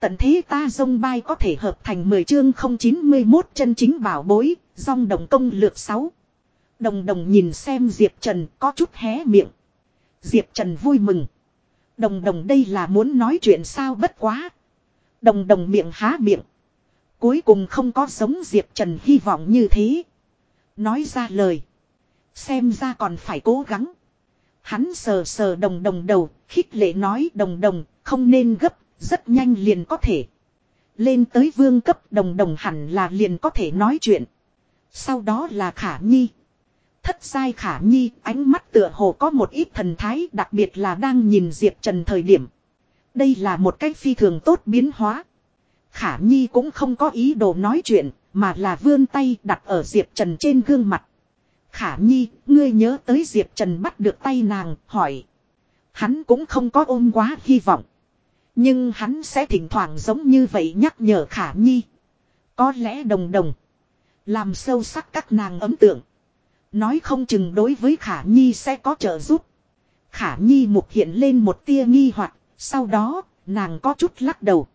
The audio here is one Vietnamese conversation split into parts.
Tận thế ta dông bay có thể hợp thành 10 chương 091 chân chính bảo bối, dòng đồng công lược 6. Đồng đồng nhìn xem Diệp Trần có chút hé miệng. Diệp Trần vui mừng. Đồng đồng đây là muốn nói chuyện sao bất quá. Đồng đồng miệng há miệng. Cuối cùng không có giống Diệp Trần hy vọng như thế. Nói ra lời. Xem ra còn phải cố gắng. Hắn sờ sờ đồng đồng đầu, khích lệ nói đồng đồng, không nên gấp, rất nhanh liền có thể. Lên tới vương cấp đồng đồng hẳn là liền có thể nói chuyện. Sau đó là khả nhi. Thất sai khả nhi, ánh mắt tựa hồ có một ít thần thái đặc biệt là đang nhìn Diệp Trần thời điểm. Đây là một cách phi thường tốt biến hóa. Khả nhi cũng không có ý đồ nói chuyện, mà là vươn tay đặt ở Diệp Trần trên gương mặt. Khả nhi, ngươi nhớ tới Diệp Trần bắt được tay nàng, hỏi. Hắn cũng không có ôm quá hy vọng. Nhưng hắn sẽ thỉnh thoảng giống như vậy nhắc nhở khả nhi. Có lẽ đồng đồng. Làm sâu sắc các nàng ấm tượng. Nói không chừng đối với khả nhi sẽ có trợ giúp. Khả nhi mục hiện lên một tia nghi hoặc sau đó, nàng có chút lắc đầu.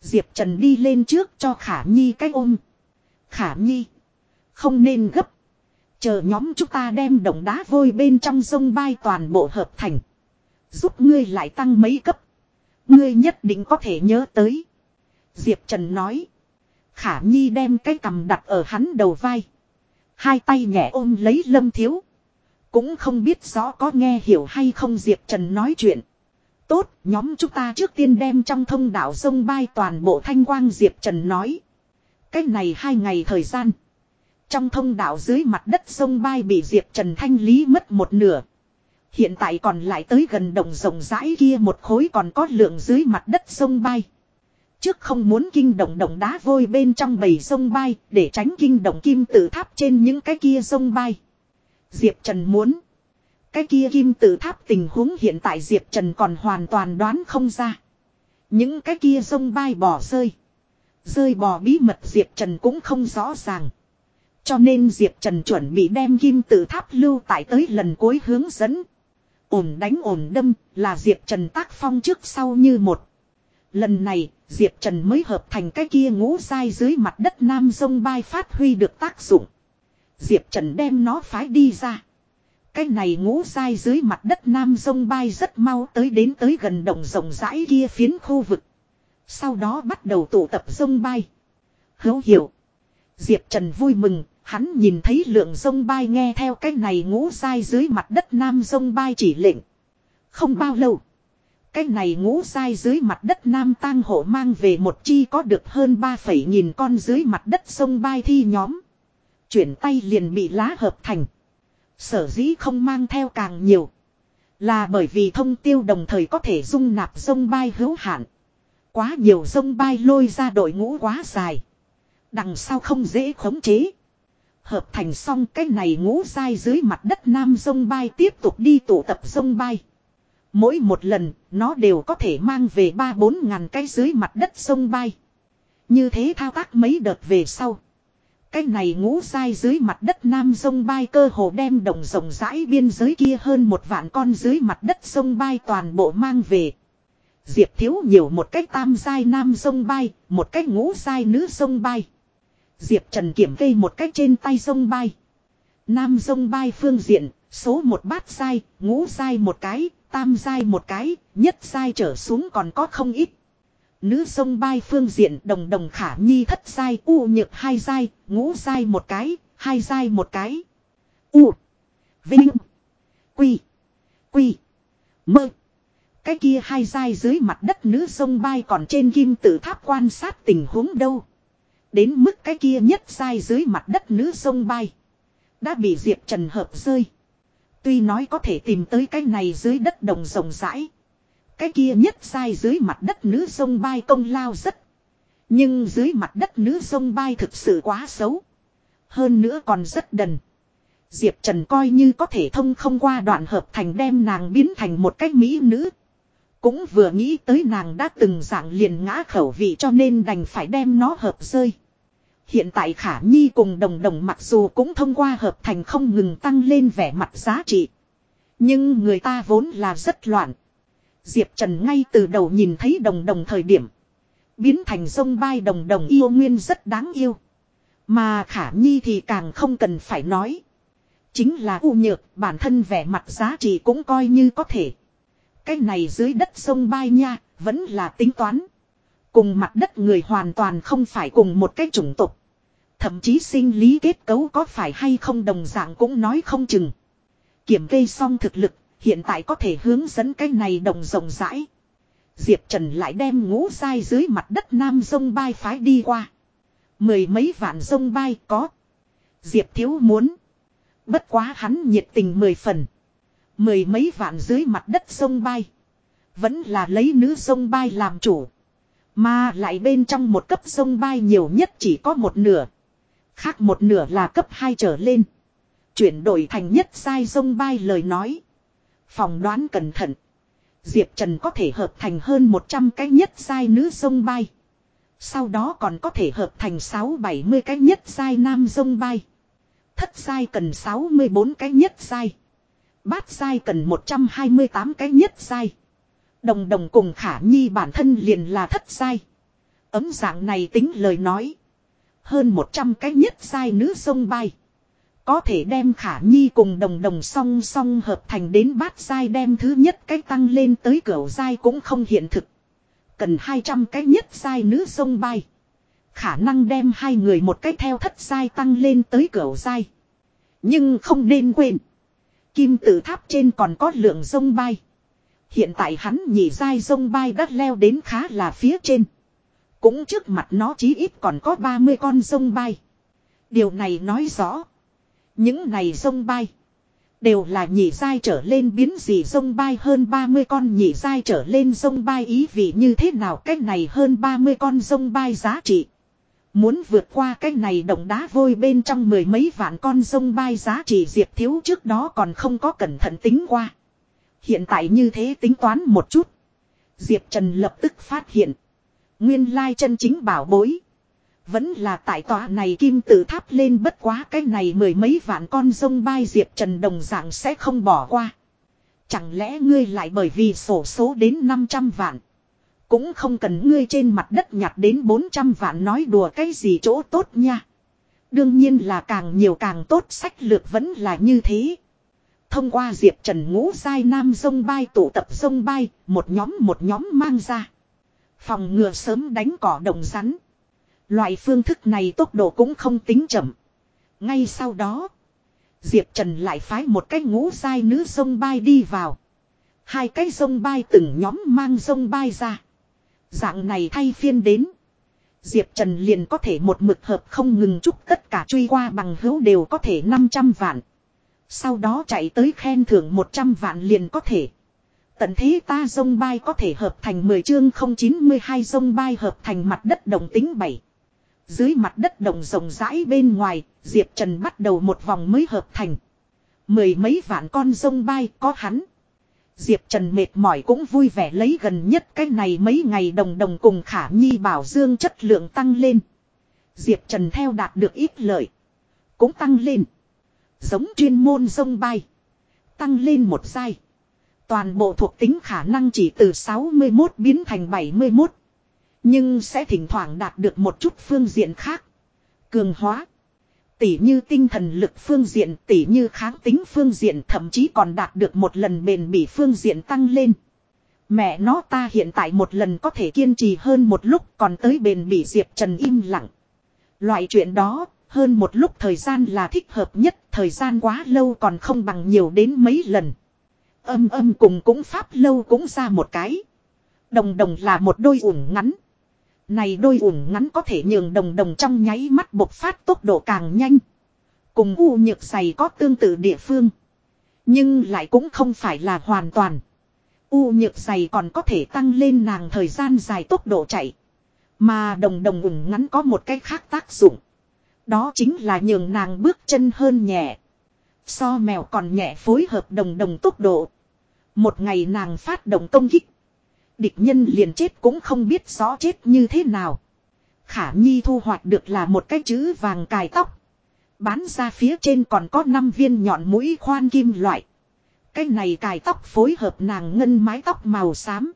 Diệp Trần đi lên trước cho khả nhi cái ôm. Khả nhi. Không nên gấp. Chờ nhóm chúng ta đem đồng đá vôi bên trong sông bay toàn bộ hợp thành. Giúp ngươi lại tăng mấy cấp. Ngươi nhất định có thể nhớ tới. Diệp Trần nói. Khả Nhi đem cái cầm đặt ở hắn đầu vai. Hai tay nhẹ ôm lấy lâm thiếu. Cũng không biết rõ có nghe hiểu hay không Diệp Trần nói chuyện. Tốt, nhóm chúng ta trước tiên đem trong thông đạo sông bay toàn bộ thanh quang Diệp Trần nói. Cách này hai ngày thời gian. Trong thông đạo dưới mặt đất sông bay bị Diệp Trần thanh lý mất một nửa. Hiện tại còn lại tới gần đồng rộng rãi kia một khối còn có lượng dưới mặt đất sông bay. Trước không muốn kinh động đồng đá vôi bên trong bầy sông bay, để tránh kinh động kim tự tháp trên những cái kia sông bay. Diệp Trần muốn. Cái kia kim tự tháp tình huống hiện tại Diệp Trần còn hoàn toàn đoán không ra. Những cái kia sông bay bỏ rơi. Rơi bò bí mật Diệp Trần cũng không rõ ràng. Cho nên Diệp Trần chuẩn bị đem kim tự tháp lưu tại tới lần cuối hướng dẫn. Ổn đánh ổn đâm là Diệp Trần tác phong trước sau như một. Lần này, Diệp Trần mới hợp thành cái kia ngũ sai dưới mặt đất Nam Sông Bay phát huy được tác dụng. Diệp Trần đem nó phái đi ra. Cái này ngũ sai dưới mặt đất Nam Sông Bay rất mau tới đến tới gần đồng rộng rãi kia phiến khu vực. Sau đó bắt đầu tụ tập sông bay. Hấu hiểu. Diệp Trần vui mừng, hắn nhìn thấy lượng sông bay nghe theo cái này ngũ sai dưới mặt đất Nam sông bay chỉ lệnh. Không bao lâu. Cái này ngũ sai dưới mặt đất Nam tang hộ mang về một chi có được hơn ba phẩy nghìn con dưới mặt đất sông bay thi nhóm. Chuyển tay liền bị lá hợp thành. Sở dĩ không mang theo càng nhiều. Là bởi vì thông tiêu đồng thời có thể dung nạp sông bay hữu hạn. Quá nhiều sông bay lôi ra đội ngũ quá dài. Đằng sau không dễ khống chế. Hợp thành xong cái này ngũ sai dưới mặt đất nam sông bay tiếp tục đi tụ tập sông bay. Mỗi một lần, nó đều có thể mang về ba bốn ngàn cái dưới mặt đất sông bay. Như thế thao tác mấy đợt về sau. Cái này ngũ sai dưới mặt đất nam sông bay cơ hồ đem đồng rộng rãi biên giới kia hơn một vạn con dưới mặt đất sông bay toàn bộ mang về. Diệp thiếu nhiều một cách tam sai nam sông bay, một cách ngũ sai nữ sông bay. Diệp Trần kiểm cây một cách trên tay sông bay. Nam sông bay phương diện, số một bát sai, ngũ sai một cái, tam sai một cái, nhất sai trở xuống còn có không ít. Nữ sông bay phương diện đồng đồng khả nhi thất sai, u nhược hai sai, ngũ sai một cái, hai sai một cái. U. Vinh. Quy. Quy. Mơ. Cái kia hai sai dưới mặt đất nữ sông bay còn trên kim tự tháp quan sát tình huống đâu. Đến mức cái kia nhất sai dưới mặt đất nữ sông bay. Đã bị Diệp Trần hợp rơi. Tuy nói có thể tìm tới cái này dưới đất đồng rộng rãi. Cái kia nhất sai dưới mặt đất nữ sông bay công lao rất. Nhưng dưới mặt đất nữ sông bay thực sự quá xấu. Hơn nữa còn rất đần. Diệp Trần coi như có thể thông không qua đoạn hợp thành đem nàng biến thành một cách mỹ nữ. Cũng vừa nghĩ tới nàng đã từng dạng liền ngã khẩu vị cho nên đành phải đem nó hợp rơi. Hiện tại Khả Nhi cùng đồng đồng mặc dù cũng thông qua hợp thành không ngừng tăng lên vẻ mặt giá trị. Nhưng người ta vốn là rất loạn. Diệp Trần ngay từ đầu nhìn thấy đồng đồng thời điểm. biến thành sông bay đồng đồng yêu nguyên rất đáng yêu. Mà khả nhi thì càng không cần phải nói. Chính là u nhược, bản thân vẻ mặt giá trị cũng coi như có thể. Cái này dưới đất sông bay nha, vẫn là tính toán. Cùng mặt đất người hoàn toàn không phải cùng một cái chủng tộc. Thậm chí sinh lý kết cấu có phải hay không đồng dạng cũng nói không chừng. Kiểm kê xong thực lực, hiện tại có thể hướng dẫn cái này đồng rộng rãi. Diệp Trần lại đem ngũ sai dưới mặt đất nam sông bay phái đi qua. Mười mấy vạn sông bay có. Diệp thiếu muốn. Bất quá hắn nhiệt tình mười phần. Mười mấy vạn dưới mặt đất sông bay. Vẫn là lấy nữ sông bay làm chủ. Mà lại bên trong một cấp sông bay nhiều nhất chỉ có một nửa. Khác một nửa là cấp 2 trở lên. Chuyển đổi thành nhất sai sông bay lời nói. Phòng đoán cẩn thận. Diệp Trần có thể hợp thành hơn 100 cái nhất sai nữ sông bay. Sau đó còn có thể hợp thành 6-70 cái nhất sai nam sông bay. Thất sai cần 64 cái nhất sai. Bát sai cần 128 cái nhất sai. Đồng đồng cùng khả nhi bản thân liền là thất sai. Ấm dạng này tính lời nói. Hơn 100 cái nhất sai nữ sông bay. Có thể đem khả nhi cùng đồng đồng song song hợp thành đến bát sai đem thứ nhất cái tăng lên tới cửa sai cũng không hiện thực. Cần 200 cái nhất sai nữ sông bay. Khả năng đem hai người một cách theo thất sai tăng lên tới cửa sai. Nhưng không nên quên. Kim tự tháp trên còn có lượng sông bay. Hiện tại hắn nhị dai sông bay đã leo đến khá là phía trên. Cũng trước mặt nó chí ít còn có 30 con sông bay. Điều này nói rõ. Những này sông bay. Đều là nhị dai trở lên biến gì sông bay hơn 30 con nhị dai trở lên sông bay ý vị như thế nào cách này hơn 30 con sông bay giá trị. Muốn vượt qua cái này động đá vôi bên trong mười mấy vạn con sông bay giá trị diệp thiếu trước đó còn không có cẩn thận tính qua. Hiện tại như thế tính toán một chút. Diệp Trần lập tức phát hiện. Nguyên lai chân chính bảo bối. Vẫn là tại tòa này kim tự tháp lên bất quá cái này mười mấy vạn con sông bay Diệp Trần đồng dạng sẽ không bỏ qua. Chẳng lẽ ngươi lại bởi vì sổ số đến 500 vạn. Cũng không cần ngươi trên mặt đất nhặt đến 400 vạn nói đùa cái gì chỗ tốt nha. Đương nhiên là càng nhiều càng tốt sách lược vẫn là như thế. Thông qua Diệp Trần ngũ dai nam sông bay tụ tập sông bay, một nhóm một nhóm mang ra. Phòng ngừa sớm đánh cỏ đồng rắn. Loại phương thức này tốc độ cũng không tính chậm. Ngay sau đó, Diệp Trần lại phái một cái ngũ giai nữ sông bay đi vào. Hai cái sông bay từng nhóm mang sông bay ra. Dạng này thay phiên đến. Diệp Trần liền có thể một mực hợp không ngừng chúc tất cả truy qua bằng hữu đều có thể 500 vạn. Sau đó chạy tới khen thưởng 100 vạn liền có thể. Tận thế ta dông bay có thể hợp thành 10 chương 092 dông bay hợp thành mặt đất đồng tính 7. Dưới mặt đất đồng rộng rãi bên ngoài, Diệp Trần bắt đầu một vòng mới hợp thành. Mười mấy vạn con dông bay có hắn. Diệp Trần mệt mỏi cũng vui vẻ lấy gần nhất cái này mấy ngày đồng đồng cùng khả nhi bảo dương chất lượng tăng lên. Diệp Trần theo đạt được ít lợi. Cũng tăng lên. Giống chuyên môn dông bay. Tăng lên một giai. Toàn bộ thuộc tính khả năng chỉ từ 61 biến thành 71. Nhưng sẽ thỉnh thoảng đạt được một chút phương diện khác. Cường hóa. Tỉ như tinh thần lực phương diện, tỉ như kháng tính phương diện thậm chí còn đạt được một lần bền bỉ phương diện tăng lên. Mẹ nó ta hiện tại một lần có thể kiên trì hơn một lúc còn tới bền bỉ Diệp Trần im lặng. Loại chuyện đó, hơn một lúc thời gian là thích hợp nhất, thời gian quá lâu còn không bằng nhiều đến mấy lần. Âm âm cùng cũng pháp lâu cũng ra một cái. Đồng đồng là một đôi ủng ngắn. Này đôi ủng ngắn có thể nhường đồng đồng trong nháy mắt bộc phát tốc độ càng nhanh. Cùng u nhược dày có tương tự địa phương. Nhưng lại cũng không phải là hoàn toàn. U nhược dày còn có thể tăng lên nàng thời gian dài tốc độ chạy. Mà đồng đồng ủng ngắn có một cái khác tác dụng. Đó chính là nhường nàng bước chân hơn nhẹ. So mèo còn nhẹ phối hợp đồng đồng tốc độ. Một ngày nàng phát động công kích. Địch nhân liền chết cũng không biết rõ chết như thế nào. Khả Nhi thu hoạch được là một cái chữ vàng cài tóc. Bán ra phía trên còn có 5 viên nhọn mũi khoan kim loại. Cái này cài tóc phối hợp nàng ngân mái tóc màu xám.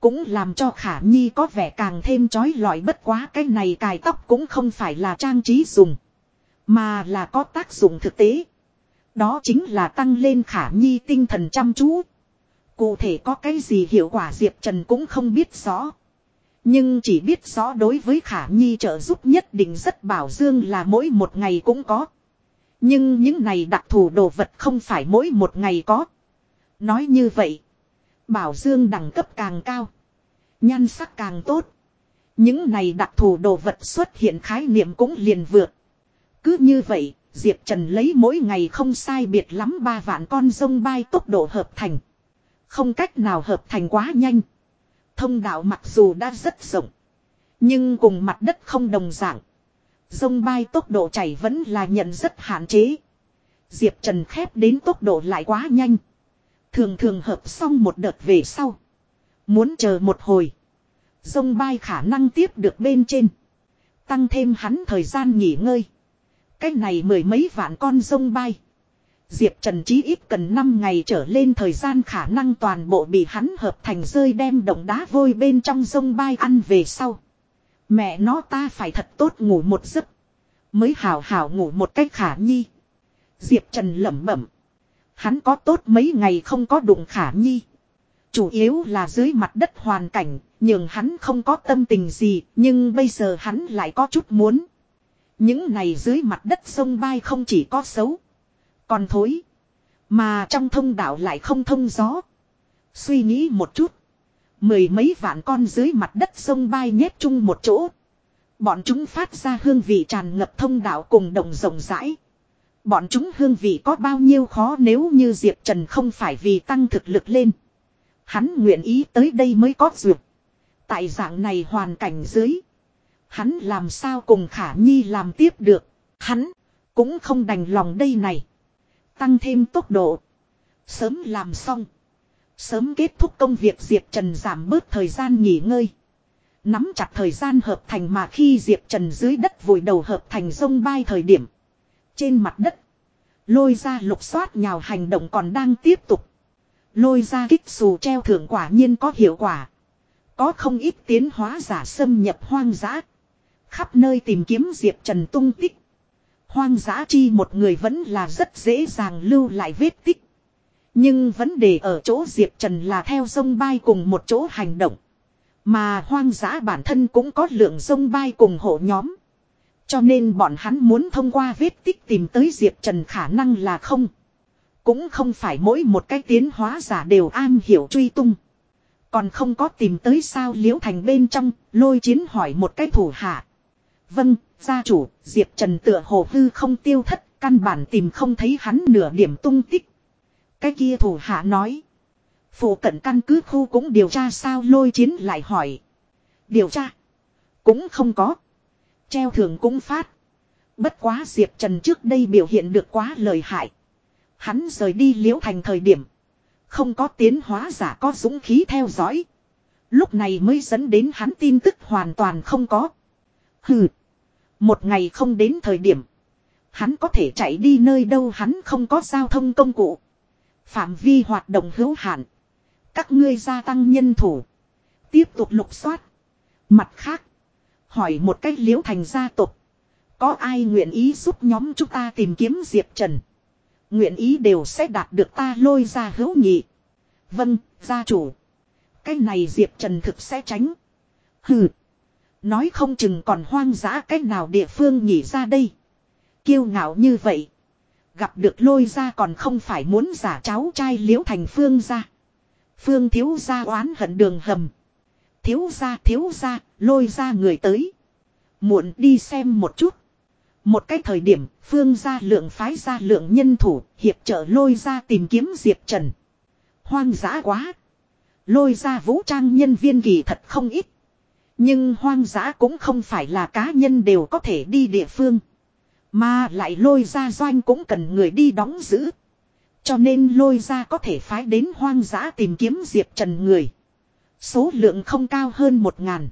Cũng làm cho khả nhi có vẻ càng thêm chói lọi bất quá cái này cài tóc cũng không phải là trang trí dùng. Mà là có tác dụng thực tế. Đó chính là tăng lên khả nhi tinh thần chăm chú. Cụ thể có cái gì hiệu quả Diệp Trần cũng không biết rõ. Nhưng chỉ biết rõ đối với khả nhi trợ giúp nhất định rất bảo dương là mỗi một ngày cũng có. Nhưng những này đặc thù đồ vật không phải mỗi một ngày có. Nói như vậy. Bảo dương đẳng cấp càng cao. Nhan sắc càng tốt. Những này đặc thù đồ vật xuất hiện khái niệm cũng liền vượt. Cứ như vậy, Diệp Trần lấy mỗi ngày không sai biệt lắm ba vạn con rông bay tốc độ hợp thành. Không cách nào hợp thành quá nhanh. Thông đạo mặc dù đã rất rộng. Nhưng cùng mặt đất không đồng dạng. Dông bay tốc độ chảy vẫn là nhận rất hạn chế. Diệp Trần khép đến tốc độ lại quá nhanh. Thường thường hợp xong một đợt về sau. Muốn chờ một hồi. Dông bay khả năng tiếp được bên trên. Tăng thêm hắn thời gian nghỉ ngơi. Cách này mười mấy vạn con dông bay. Diệp Trần chí ít cần 5 ngày trở lên thời gian khả năng toàn bộ bị hắn hợp thành rơi đem động đá vôi bên trong sông bay ăn về sau. Mẹ nó ta phải thật tốt ngủ một giấc. Mới hào hào ngủ một cách khả nhi. Diệp Trần lẩm bẩm. Hắn có tốt mấy ngày không có đụng khả nhi. Chủ yếu là dưới mặt đất hoàn cảnh, nhưng hắn không có tâm tình gì, nhưng bây giờ hắn lại có chút muốn. Những này dưới mặt đất sông bay không chỉ có xấu. Còn thối. Mà trong thông đạo lại không thông gió. Suy nghĩ một chút. Mười mấy vạn con dưới mặt đất sông bay nhét chung một chỗ. Bọn chúng phát ra hương vị tràn ngập thông đạo cùng đồng rộng rãi. Bọn chúng hương vị có bao nhiêu khó nếu như Diệp Trần không phải vì tăng thực lực lên. Hắn nguyện ý tới đây mới có duyệt. Tại dạng này hoàn cảnh dưới. Hắn làm sao cùng Khả Nhi làm tiếp được. Hắn cũng không đành lòng đây này. Tăng thêm tốc độ. Sớm làm xong. Sớm kết thúc công việc Diệp Trần giảm bớt thời gian nghỉ ngơi. Nắm chặt thời gian hợp thành mà khi Diệp Trần dưới đất vùi đầu hợp thành sông bay thời điểm. Trên mặt đất. Lôi ra lục xoát nhào hành động còn đang tiếp tục. Lôi ra kích xù treo thưởng quả nhiên có hiệu quả. Có không ít tiến hóa giả xâm nhập hoang dã. Khắp nơi tìm kiếm Diệp Trần tung tích. Hoang dã chi một người vẫn là rất dễ dàng lưu lại vết tích. Nhưng vấn đề ở chỗ Diệp Trần là theo sông bay cùng một chỗ hành động. Mà hoang dã bản thân cũng có lượng sông bay cùng hộ nhóm. Cho nên bọn hắn muốn thông qua vết tích tìm tới Diệp Trần khả năng là không. Cũng không phải mỗi một cái tiến hóa giả đều an hiểu truy tung. Còn không có tìm tới sao liễu thành bên trong, lôi chiến hỏi một cái thủ hạ. Vâng, gia chủ, Diệp Trần tựa hồ hư không tiêu thất, căn bản tìm không thấy hắn nửa điểm tung tích. Cái kia thủ hạ nói. Phụ cận căn cứ khu cũng điều tra sao lôi chiến lại hỏi. Điều tra. Cũng không có. Treo thường cũng phát. Bất quá Diệp Trần trước đây biểu hiện được quá lời hại. Hắn rời đi liễu thành thời điểm. Không có tiến hóa giả có dũng khí theo dõi. Lúc này mới dẫn đến hắn tin tức hoàn toàn không có. Hừ. Một ngày không đến thời điểm. Hắn có thể chạy đi nơi đâu hắn không có giao thông công cụ. Phạm vi hoạt động hữu hạn. Các ngươi gia tăng nhân thủ. Tiếp tục lục soát. Mặt khác. Hỏi một cách liễu thành gia tộc Có ai nguyện ý giúp nhóm chúng ta tìm kiếm Diệp Trần. Nguyện ý đều sẽ đạt được ta lôi ra hữu nghị. Vâng, gia chủ. Cái này Diệp Trần thực sẽ tránh. Hừ. Nói không chừng còn hoang dã cách nào địa phương nhỉ ra đây. Kiêu ngạo như vậy. Gặp được lôi ra còn không phải muốn giả cháu trai liễu thành phương ra. Phương thiếu ra oán hận đường hầm. Thiếu ra thiếu ra, lôi ra người tới. Muộn đi xem một chút. Một cái thời điểm, phương ra lượng phái ra lượng nhân thủ, hiệp trợ lôi ra tìm kiếm Diệp Trần. Hoang dã quá. Lôi ra vũ trang nhân viên kỳ thật không ít. Nhưng hoang dã cũng không phải là cá nhân đều có thể đi địa phương. Mà lại lôi ra doanh cũng cần người đi đóng giữ. Cho nên lôi ra có thể phái đến hoang dã tìm kiếm Diệp Trần người. Số lượng không cao hơn một ngàn.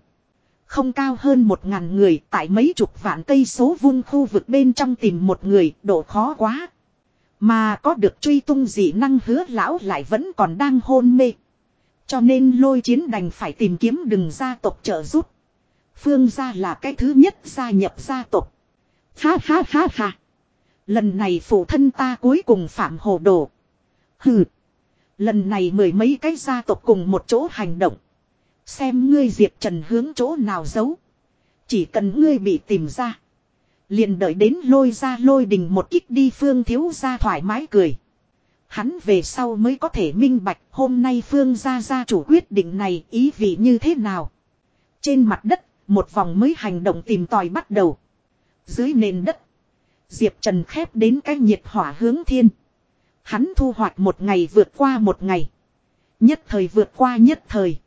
Không cao hơn một ngàn người, tại mấy chục vạn cây số vuông khu vực bên trong tìm một người, độ khó quá. Mà có được truy tung dị năng hứa lão lại vẫn còn đang hôn mê. Cho nên lôi chiến đành phải tìm kiếm đừng gia tộc trợ giúp. Phương gia là cái thứ nhất gia nhập gia tộc. Ha ha ha ha. Lần này phụ thân ta cuối cùng phạm hồ đồ. Hừ. Lần này mười mấy cái gia tộc cùng một chỗ hành động. Xem ngươi Diệp Trần hướng chỗ nào giấu. Chỉ cần ngươi bị tìm ra. Liền đợi đến lôi ra lôi đình một kích đi phương thiếu ra thoải mái cười. Hắn về sau mới có thể minh bạch hôm nay phương gia gia chủ quyết định này ý vị như thế nào. Trên mặt đất, một vòng mới hành động tìm tòi bắt đầu. Dưới nền đất, Diệp Trần khép đến cái nhiệt hỏa hướng thiên. Hắn thu hoạch một ngày vượt qua một ngày. Nhất thời vượt qua nhất thời.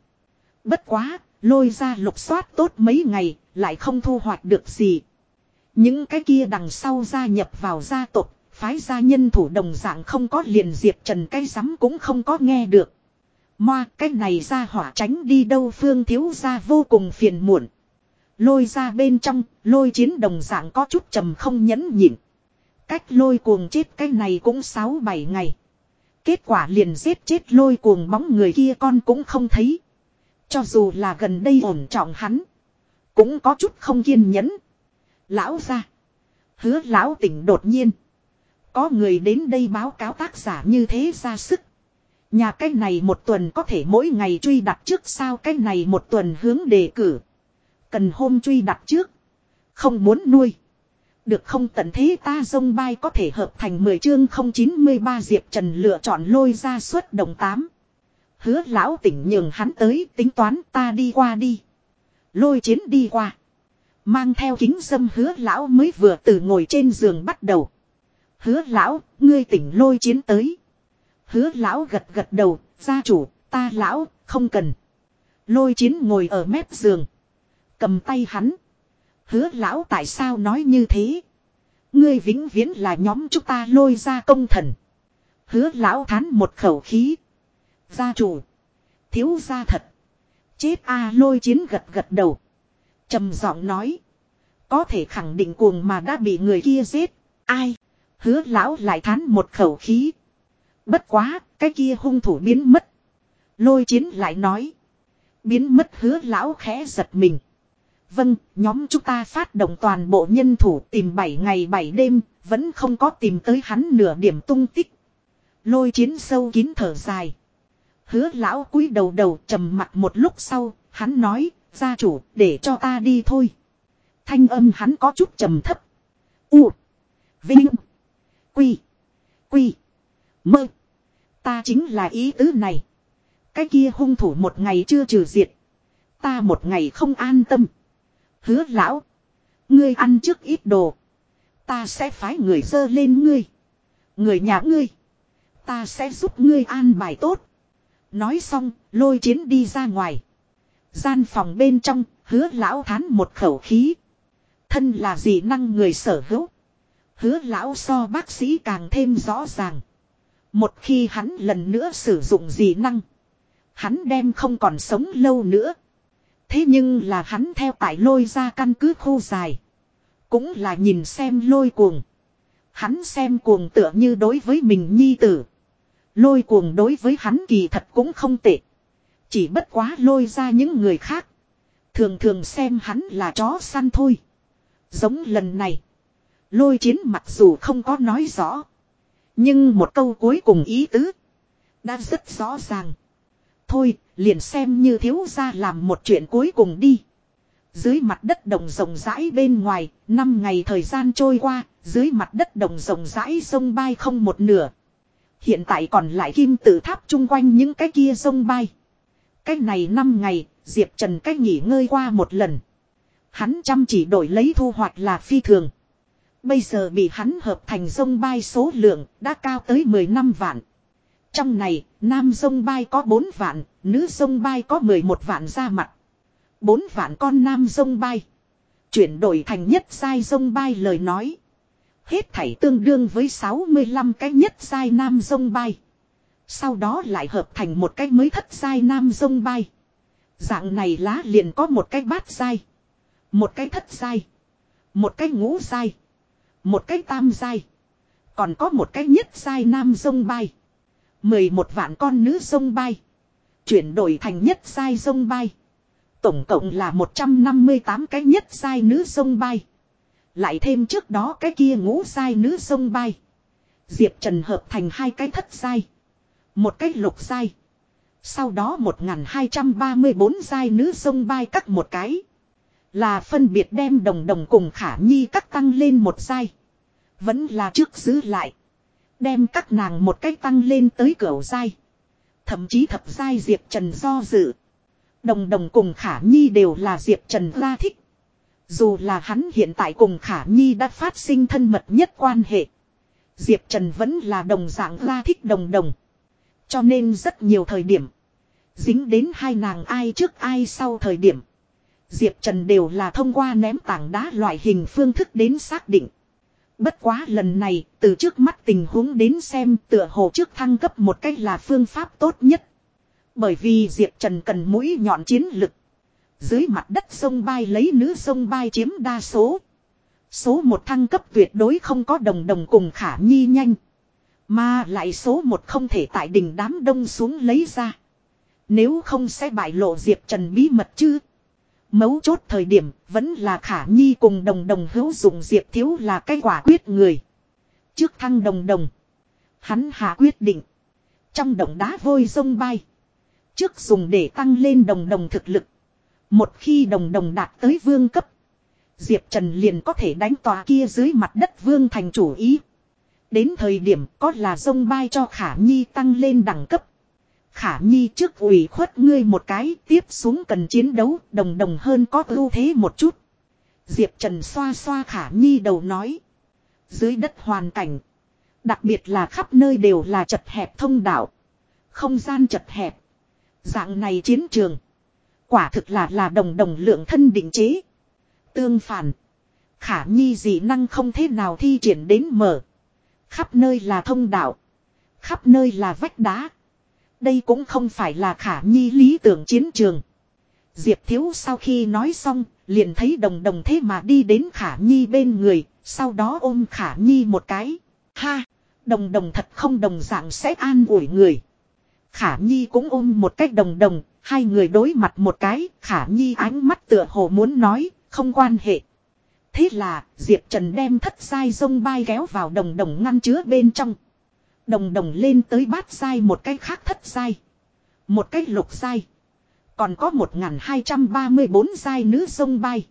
Bất quá, lôi ra lục soát tốt mấy ngày, lại không thu hoạch được gì. Những cái kia đằng sau gia nhập vào gia tộc, phái gia nhân thủ đồng dạng không có liền diệp trần cái rắm cũng không có nghe được. Moa cái này ra hỏa tránh đi đâu phương thiếu gia vô cùng phiền muộn. Lôi ra bên trong, lôi chiến đồng dạng có chút trầm không nhẫn nhịn. Cách lôi cuồng chết cái này cũng 6-7 ngày. Kết quả liền giết chết lôi cuồng bóng người kia con cũng không thấy. Cho dù là gần đây ổn trọng hắn. Cũng có chút không kiên nhẫn. Lão ra. Hứa lão tỉnh đột nhiên. Có người đến đây báo cáo tác giả như thế ra sức. Nhà cái này một tuần có thể mỗi ngày truy đặt trước sao cái này một tuần hướng đề cử. Cần hôm truy đặt trước. Không muốn nuôi. Được không tận thế ta dông bay có thể hợp thành 10 chương 093 Diệp Trần lựa chọn lôi ra suốt đồng 8. Hứa lão tỉnh nhường hắn tới, tính toán ta đi qua đi. Lôi chiến đi qua. Mang theo kính dâm hứa lão mới vừa từ ngồi trên giường bắt đầu. Hứa lão, ngươi tỉnh lôi chiến tới. Hứa lão gật gật đầu, gia chủ, ta lão, không cần. Lôi chiến ngồi ở mép giường. Cầm tay hắn. Hứa lão tại sao nói như thế? Ngươi vĩnh viễn là nhóm chúng ta lôi ra công thần. Hứa lão thán một khẩu khí. Gia chủ. Thiếu gia thật. Chết a lôi chiến gật gật đầu. trầm giọng nói. Có thể khẳng định cuồng mà đã bị người kia giết. Ai? Hứa lão lại thán một khẩu khí. Bất quá, cái kia hung thủ biến mất. Lôi chiến lại nói. Biến mất hứa lão khẽ giật mình. Vâng, nhóm chúng ta phát động toàn bộ nhân thủ tìm 7 ngày 7 đêm, vẫn không có tìm tới hắn nửa điểm tung tích. Lôi chiến sâu kín thở dài. Hứa lão cúi đầu đầu trầm mặt một lúc sau, hắn nói, gia chủ, để cho ta đi thôi. Thanh âm hắn có chút trầm thấp. U. Vinh. Quy. Quy. Mơ. Ta chính là ý tứ này. Cái kia hung thủ một ngày chưa trừ diệt. Ta một ngày không an tâm. Hứa lão. Ngươi ăn trước ít đồ. Ta sẽ phái người dơ lên ngươi. Người nhà ngươi. Ta sẽ giúp ngươi an bài tốt. Nói xong, lôi chiến đi ra ngoài. Gian phòng bên trong, hứa lão thán một khẩu khí. Thân là gì năng người sở hữu. Hứa lão so bác sĩ càng thêm rõ ràng. Một khi hắn lần nữa sử dụng gì năng. Hắn đem không còn sống lâu nữa. Thế nhưng là hắn theo tại lôi ra căn cứ khu dài. Cũng là nhìn xem lôi cuồng. Hắn xem cuồng tựa như đối với mình nhi tử. Lôi cuồng đối với hắn kỳ thật cũng không tệ. Chỉ bất quá lôi ra những người khác. Thường thường xem hắn là chó săn thôi. Giống lần này. Lôi chiến mặc dù không có nói rõ. Nhưng một câu cuối cùng ý tứ. Đã rất rõ ràng. Thôi, liền xem như thiếu ra làm một chuyện cuối cùng đi. Dưới mặt đất đồng rộng rãi bên ngoài, năm ngày thời gian trôi qua, dưới mặt đất đồng rộng rãi sông bay không một nửa. Hiện tại còn lại kim tự tháp chung quanh những cái kia sông bay. cách này năm ngày, Diệp Trần cách nghỉ ngơi qua một lần. Hắn chăm chỉ đổi lấy thu hoạch là phi thường. Bây giờ bị hắn hợp thành sông bay số lượng đã cao tới 10 năm vạn. Trong này, nam sông bay có 4 vạn, nữ sông bay có 11 vạn ra mặt. 4 vạn con nam sông bay. Chuyển đổi thành nhất sai sông bay lời nói. Hết thảy tương đương với 65 cái nhất sai nam sông bay. Sau đó lại hợp thành một cái mới thất sai nam sông bay. Dạng này lá liền có một cái bát sai. Một cái thất sai. Một cái ngũ sai. Một cái tam sai. Còn có một cái nhất sai nam sông bay. 11 vạn con nữ sông bay. Chuyển đổi thành nhất sai sông bay. Tổng cộng là 158 cái nhất sai nữ sông bay. Lại thêm trước đó cái kia ngũ sai nữ sông bay. Diệp Trần hợp thành hai cái thất sai. Một cái lục sai. Sau đó 1234 sai nữ sông bay cắt một cái. Là phân biệt đem đồng đồng cùng khả nhi cắt tăng lên một sai. Vẫn là trước giữ lại. Đem các nàng một cách tăng lên tới cửa giai. Thậm chí thập giai Diệp Trần do dự. Đồng đồng cùng Khả Nhi đều là Diệp Trần ra thích. Dù là hắn hiện tại cùng Khả Nhi đã phát sinh thân mật nhất quan hệ. Diệp Trần vẫn là đồng dạng ra thích đồng đồng. Cho nên rất nhiều thời điểm. Dính đến hai nàng ai trước ai sau thời điểm. Diệp Trần đều là thông qua ném tảng đá loại hình phương thức đến xác định. Bất quá lần này, từ trước mắt tình huống đến xem tựa hồ trước thăng cấp một cách là phương pháp tốt nhất. Bởi vì Diệp Trần cần mũi nhọn chiến lực. Dưới mặt đất sông bay lấy nữ sông bay chiếm đa số. Số một thăng cấp tuyệt đối không có đồng đồng cùng khả nhi nhanh. Mà lại số một không thể tại đỉnh đám đông xuống lấy ra. Nếu không sẽ bại lộ Diệp Trần bí mật chứ. Mấu chốt thời điểm vẫn là khả nhi cùng đồng đồng hữu dụng Diệp Thiếu là cái quả quyết người. Trước thăng đồng đồng. Hắn hạ quyết định. Trong động đá vôi sông bay. Trước dùng để tăng lên đồng đồng thực lực. Một khi đồng đồng đạt tới vương cấp. Diệp Trần liền có thể đánh tòa kia dưới mặt đất vương thành chủ ý. Đến thời điểm có là sông bay cho khả nhi tăng lên đẳng cấp. Khả Nhi trước ủy khuất ngươi một cái, tiếp xuống cần chiến đấu, đồng đồng hơn có ưu thế một chút. Diệp Trần xoa xoa Khả Nhi đầu nói. Dưới đất hoàn cảnh. Đặc biệt là khắp nơi đều là chật hẹp thông đạo. Không gian chật hẹp. Dạng này chiến trường. Quả thực là là đồng đồng lượng thân định chế. Tương phản. Khả Nhi dị năng không thế nào thi triển đến mở. Khắp nơi là thông đạo. Khắp nơi là vách đá. Đây cũng không phải là khả nhi lý tưởng chiến trường. Diệp Thiếu sau khi nói xong, liền thấy đồng đồng thế mà đi đến khả nhi bên người, sau đó ôm khả nhi một cái. Ha! Đồng đồng thật không đồng dạng sẽ an ủi người. Khả nhi cũng ôm một cách đồng đồng, hai người đối mặt một cái, khả nhi ánh mắt tựa hồ muốn nói, không quan hệ. Thế là, Diệp Trần đem thất sai sông bay kéo vào đồng đồng ngăn chứa bên trong. Đồng đồng lên tới bát sai một cái khác thất sai. Một cái lục sai. Còn có 1234 sai nữ sông bay.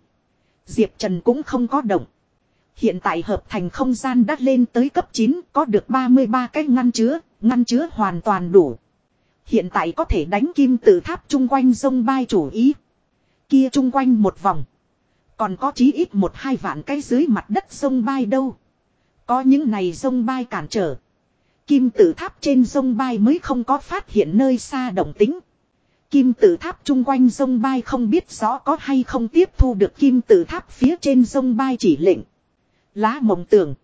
Diệp Trần cũng không có động. Hiện tại hợp thành không gian đã lên tới cấp 9 có được 33 cái ngăn chứa, ngăn chứa hoàn toàn đủ. Hiện tại có thể đánh kim tự tháp chung quanh sông bay chủ ý. Kia chung quanh một vòng. Còn có chí ít một hai vạn cái dưới mặt đất sông bay đâu. Có những này sông bay cản trở. Kim tự tháp trên sông bay mới không có phát hiện nơi xa động tính. Kim tự tháp chung quanh sông bay không biết rõ có hay không tiếp thu được kim tự tháp phía trên sông bay chỉ lệnh. Lá mộng tưởng.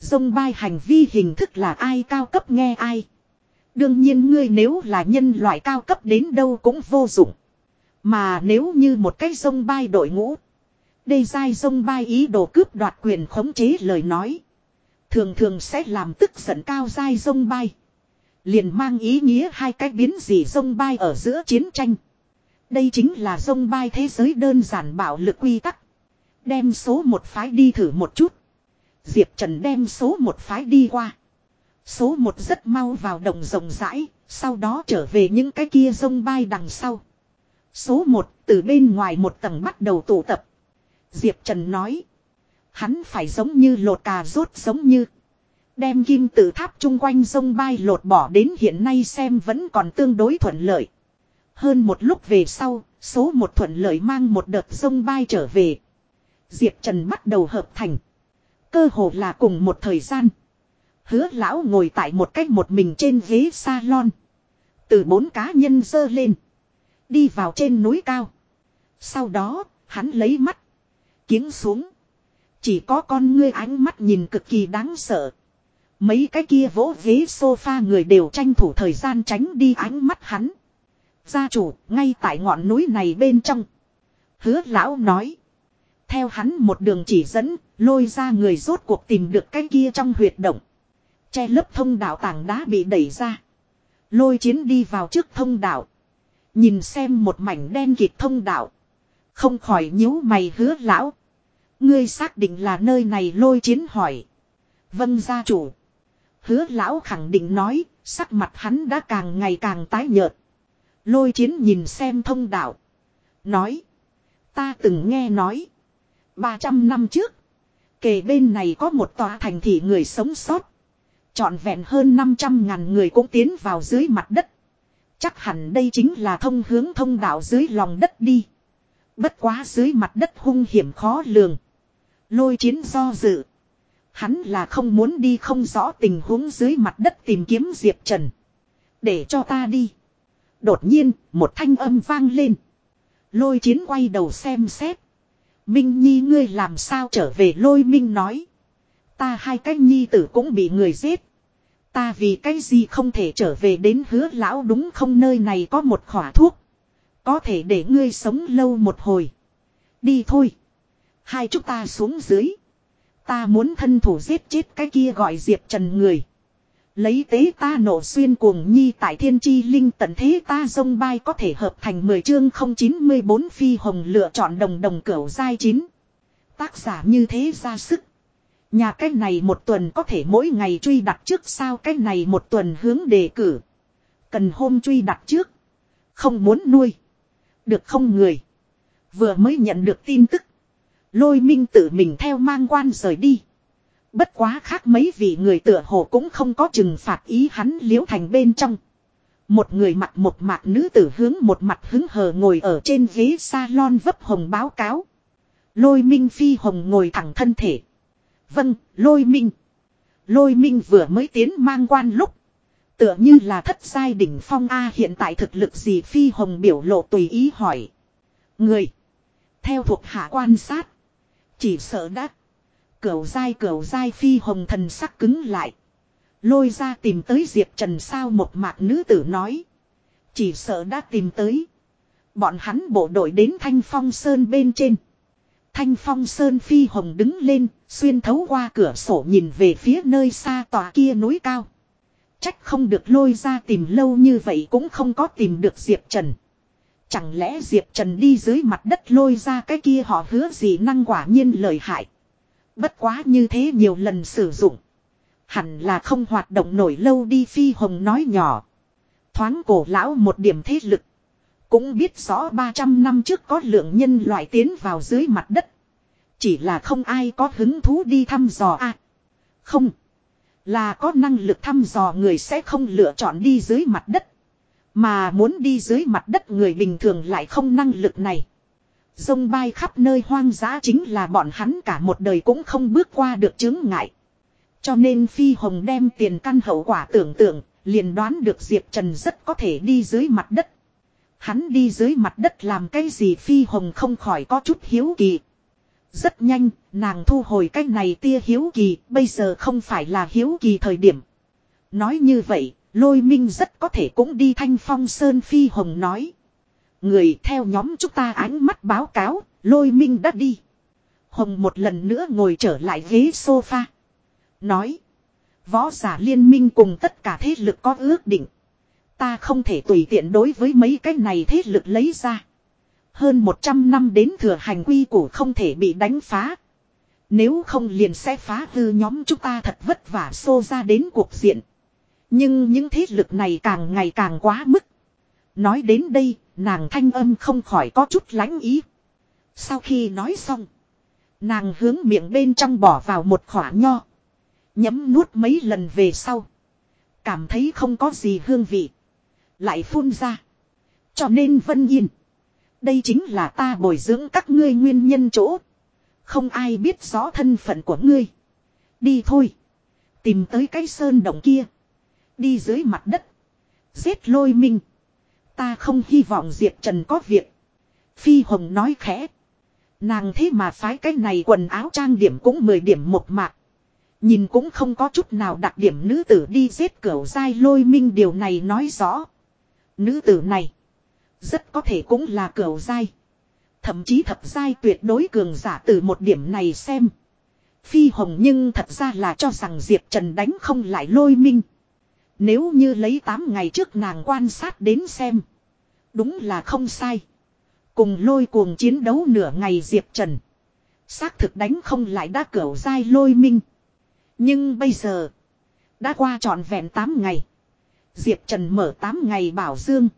Sông bay hành vi hình thức là ai cao cấp nghe ai. Đương nhiên ngươi nếu là nhân loại cao cấp đến đâu cũng vô dụng. Mà nếu như một cái sông bay đội ngũ. Đây dai sông bay ý đồ cướp đoạt quyền khống chế lời nói. Thường thường sẽ làm tức giận cao dai sông bay. Liền mang ý nghĩa hai cách biến gì sông bay ở giữa chiến tranh. Đây chính là sông bay thế giới đơn giản bạo lực quy tắc. Đem số một phái đi thử một chút. Diệp Trần đem số một phái đi qua. Số một rất mau vào đồng rộng rãi, sau đó trở về những cái kia sông bay đằng sau. Số một từ bên ngoài một tầng bắt đầu tụ tập. Diệp Trần nói. Hắn phải giống như lột cà rốt giống như. Đem kim tự tháp chung quanh sông bay lột bỏ đến hiện nay xem vẫn còn tương đối thuận lợi. Hơn một lúc về sau, số một thuận lợi mang một đợt sông bay trở về. Diệp Trần bắt đầu hợp thành. Cơ hồ là cùng một thời gian. Hứa lão ngồi tại một cách một mình trên ghế salon. Từ bốn cá nhân dơ lên. Đi vào trên núi cao. Sau đó, hắn lấy mắt. Kiếng xuống. Chỉ có con ngươi ánh mắt nhìn cực kỳ đáng sợ. Mấy cái kia vỗ ghế sofa người đều tranh thủ thời gian tránh đi ánh mắt hắn. Gia chủ, ngay tại ngọn núi này bên trong. Hứa lão nói. Theo hắn một đường chỉ dẫn, lôi ra người rốt cuộc tìm được cái kia trong huyệt động. Che lớp thông đạo tảng đá bị đẩy ra. Lôi chiến đi vào trước thông đạo. Nhìn xem một mảnh đen kịt thông đạo. Không khỏi nhíu mày hứa lão. Ngươi xác định là nơi này lôi chiến hỏi. Vâng gia chủ. Hứa lão khẳng định nói, sắc mặt hắn đã càng ngày càng tái nhợt. Lôi chiến nhìn xem thông đạo. Nói. Ta từng nghe nói. 300 năm trước. Kề bên này có một tòa thành thị người sống sót. Chọn vẹn hơn 500 ngàn người cũng tiến vào dưới mặt đất. Chắc hẳn đây chính là thông hướng thông đạo dưới lòng đất đi. Bất quá dưới mặt đất hung hiểm khó lường. Lôi chiến do dự. Hắn là không muốn đi không rõ tình huống dưới mặt đất tìm kiếm Diệp Trần. Để cho ta đi. Đột nhiên, một thanh âm vang lên. Lôi chiến quay đầu xem xét. Minh Nhi ngươi làm sao trở về lôi Minh nói. Ta hai cái nhi tử cũng bị người giết. Ta vì cái gì không thể trở về đến hứa lão đúng không nơi này có một khỏa thuốc. Có thể để ngươi sống lâu một hồi. Đi thôi. Hai chúng ta xuống dưới. Ta muốn thân thủ giết chết cái kia gọi Diệp Trần người. Lấy tế ta nổ xuyên cuồng nhi tại thiên chi linh tận thế ta dông bay có thể hợp thành 10 chương 094 phi hồng lựa chọn đồng đồng cửu giai chín. Tác giả như thế ra sức. Nhà cái này một tuần có thể mỗi ngày truy đặt trước sao cái này một tuần hướng đề cử. Cần hôm truy đặt trước. Không muốn nuôi. Được không người. Vừa mới nhận được tin tức. Lôi minh tự mình theo mang quan rời đi. Bất quá khác mấy vị người tựa hồ cũng không có trừng phạt ý hắn liễu thành bên trong. Một người mặt một mặt nữ tử hướng một mặt hứng hờ ngồi ở trên ghế salon vấp hồng báo cáo. Lôi minh phi hồng ngồi thẳng thân thể. Vâng, lôi minh. Lôi minh vừa mới tiến mang quan lúc. Tựa như là thất giai đỉnh phong A hiện tại thực lực gì phi hồng biểu lộ tùy ý hỏi. Người. Theo thuộc hạ quan sát. Chỉ sợ đã Cửu dai cửu dai phi hồng thần sắc cứng lại. Lôi ra tìm tới Diệp Trần sao một mạc nữ tử nói. Chỉ sợ đã tìm tới. Bọn hắn bộ đội đến Thanh Phong Sơn bên trên. Thanh Phong Sơn phi hồng đứng lên, xuyên thấu qua cửa sổ nhìn về phía nơi xa tòa kia núi cao. Trách không được lôi ra tìm lâu như vậy cũng không có tìm được Diệp Trần. Chẳng lẽ Diệp Trần đi dưới mặt đất lôi ra cái kia họ hứa gì năng quả nhiên lời hại. Bất quá như thế nhiều lần sử dụng. Hẳn là không hoạt động nổi lâu đi phi hồng nói nhỏ. Thoáng cổ lão một điểm thế lực. Cũng biết rõ 300 năm trước có lượng nhân loại tiến vào dưới mặt đất. Chỉ là không ai có hứng thú đi thăm dò a Không. Là có năng lực thăm dò người sẽ không lựa chọn đi dưới mặt đất. Mà muốn đi dưới mặt đất người bình thường lại không năng lực này. Dông bay khắp nơi hoang dã chính là bọn hắn cả một đời cũng không bước qua được chứng ngại. Cho nên Phi Hồng đem tiền căn hậu quả tưởng tượng, liền đoán được Diệp Trần rất có thể đi dưới mặt đất. Hắn đi dưới mặt đất làm cái gì Phi Hồng không khỏi có chút hiếu kỳ. Rất nhanh, nàng thu hồi cái này tia hiếu kỳ, bây giờ không phải là hiếu kỳ thời điểm. Nói như vậy, lôi minh rất có thể cũng đi thanh phong sơn Phi Hồng nói. Người theo nhóm chúng ta ánh mắt báo cáo, lôi minh đã đi. Hồng một lần nữa ngồi trở lại ghế sofa. Nói. Võ giả liên minh cùng tất cả thế lực có ước định. Ta không thể tùy tiện đối với mấy cái này thế lực lấy ra. Hơn 100 năm đến thừa hành quy củ không thể bị đánh phá. Nếu không liền sẽ phá hư nhóm chúng ta thật vất vả xô ra đến cuộc diện. Nhưng những thế lực này càng ngày càng quá mức. Nói đến đây, nàng thanh âm không khỏi có chút lãnh ý. Sau khi nói xong, nàng hướng miệng bên trong bỏ vào một khỏa nho. Nhấm nuốt mấy lần về sau. Cảm thấy không có gì hương vị. Lại phun ra. Cho nên Vân Yên. Đây chính là ta bồi dưỡng các ngươi nguyên nhân chỗ. Không ai biết rõ thân phận của ngươi. Đi thôi. Tìm tới cái sơn động kia. Đi dưới mặt đất. Giết lôi minh. Ta không hy vọng Diệp Trần có việc. Phi Hồng nói khẽ. Nàng thế mà phái cái này quần áo trang điểm cũng 10 điểm một mạc. Nhìn cũng không có chút nào đặc điểm nữ tử đi giết cửu dai lôi minh, điều này nói rõ. Nữ tử này. Rất có thể cũng là cửu dai. Thậm chí thập dai tuyệt đối cường giả từ một điểm này xem. Phi hồng nhưng thật ra là cho rằng Diệp Trần đánh không lại lôi minh. Nếu như lấy 8 ngày trước nàng quan sát đến xem. Đúng là không sai. Cùng lôi cuồng chiến đấu nửa ngày Diệp Trần. Xác thực đánh không lại đã cửu dai lôi minh. Nhưng bây giờ. Đã qua trọn vẹn 8 ngày. Diệp Trần mở 8 ngày bảo dương.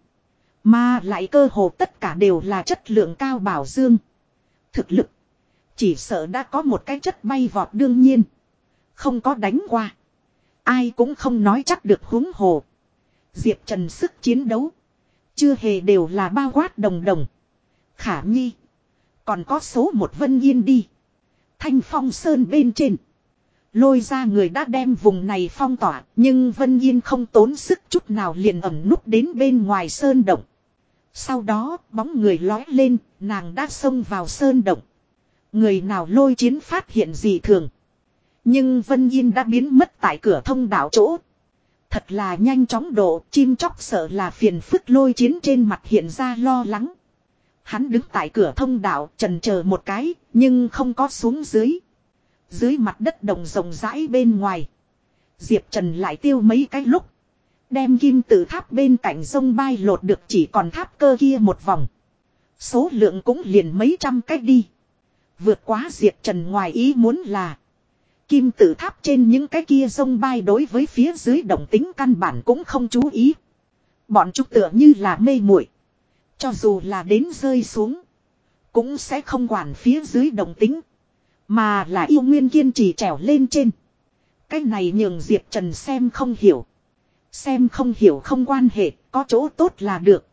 Mà lại cơ hồ tất cả đều là chất lượng cao bảo dương. Thực lực. Chỉ sợ đã có một cái chất bay vọt đương nhiên. Không có đánh qua. Ai cũng không nói chắc được huống hồ. Diệp Trần sức chiến đấu. Chưa hề đều là bao quát đồng đồng. Khả nhi. Còn có số một vân yên đi. Thanh phong sơn bên trên. Lôi ra người đã đem vùng này phong tỏa. Nhưng vân yên không tốn sức chút nào liền ẩm núp đến bên ngoài sơn động. Sau đó, bóng người lói lên. Nàng đã xông vào sơn động. Người nào lôi chiến phát hiện gì thường. Nhưng Vân Yên đã biến mất tại cửa thông đạo chỗ. Thật là nhanh chóng độ, chim chóc sợ là phiền phức lôi chiến trên mặt hiện ra lo lắng. Hắn đứng tại cửa thông đạo trần chờ một cái, nhưng không có xuống dưới. Dưới mặt đất đồng rộng rãi bên ngoài. Diệp Trần lại tiêu mấy cái lúc. Đem kim từ tháp bên cạnh sông bay lột được chỉ còn tháp cơ kia một vòng. Số lượng cũng liền mấy trăm cách đi. Vượt quá Diệp Trần ngoài ý muốn là. Kim tự tháp trên những cái kia sông bay đối với phía dưới động tính căn bản cũng không chú ý. Bọn chúng tựa như là mê muội Cho dù là đến rơi xuống. Cũng sẽ không quản phía dưới động tính. Mà là yêu nguyên kiên trì trèo lên trên. Cái này nhường Diệp Trần xem không hiểu. Xem không hiểu không quan hệ, có chỗ tốt là được.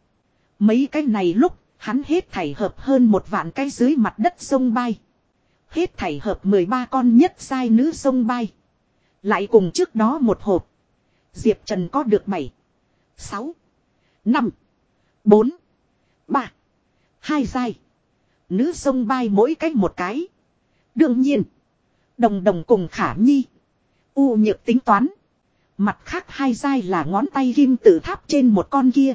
Mấy cái này lúc, hắn hết thảy hợp hơn một vạn cái dưới mặt đất sông bay. Hết thảy hợp 13 con nhất sai nữ sông bay. Lại cùng trước đó một hộp. Diệp Trần có được 7, 6, 5, 4, 3, 2 giai. Nữ sông bay mỗi cách một cái. Đương nhiên. Đồng đồng cùng khả nhi. U nhược tính toán. Mặt khác hai dai là ngón tay kim tự tháp trên một con kia.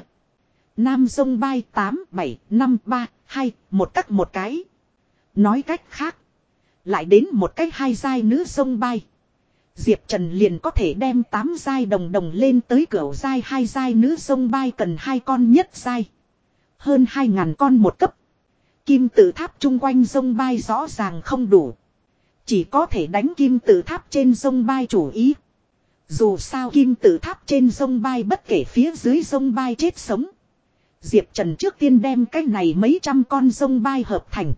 Nam sông bay 8, 7, 5, 3, 2, một cắt một cái. Nói cách khác. Lại đến một cái hai giai nữ sông bay. Diệp Trần liền có thể đem 8 giai đồng đồng lên tới cửa giai hai giai nữ sông bay cần hai con nhất giai. Hơn 2.000 con một cấp. Kim tự tháp chung quanh sông bay rõ ràng không đủ. Chỉ có thể đánh kim tự tháp trên sông bay chủ ý. Dù sao kim tự tháp trên sông bay bất kể phía dưới sông bay chết sống. Diệp Trần trước tiên đem cái này mấy trăm con sông bay hợp thành.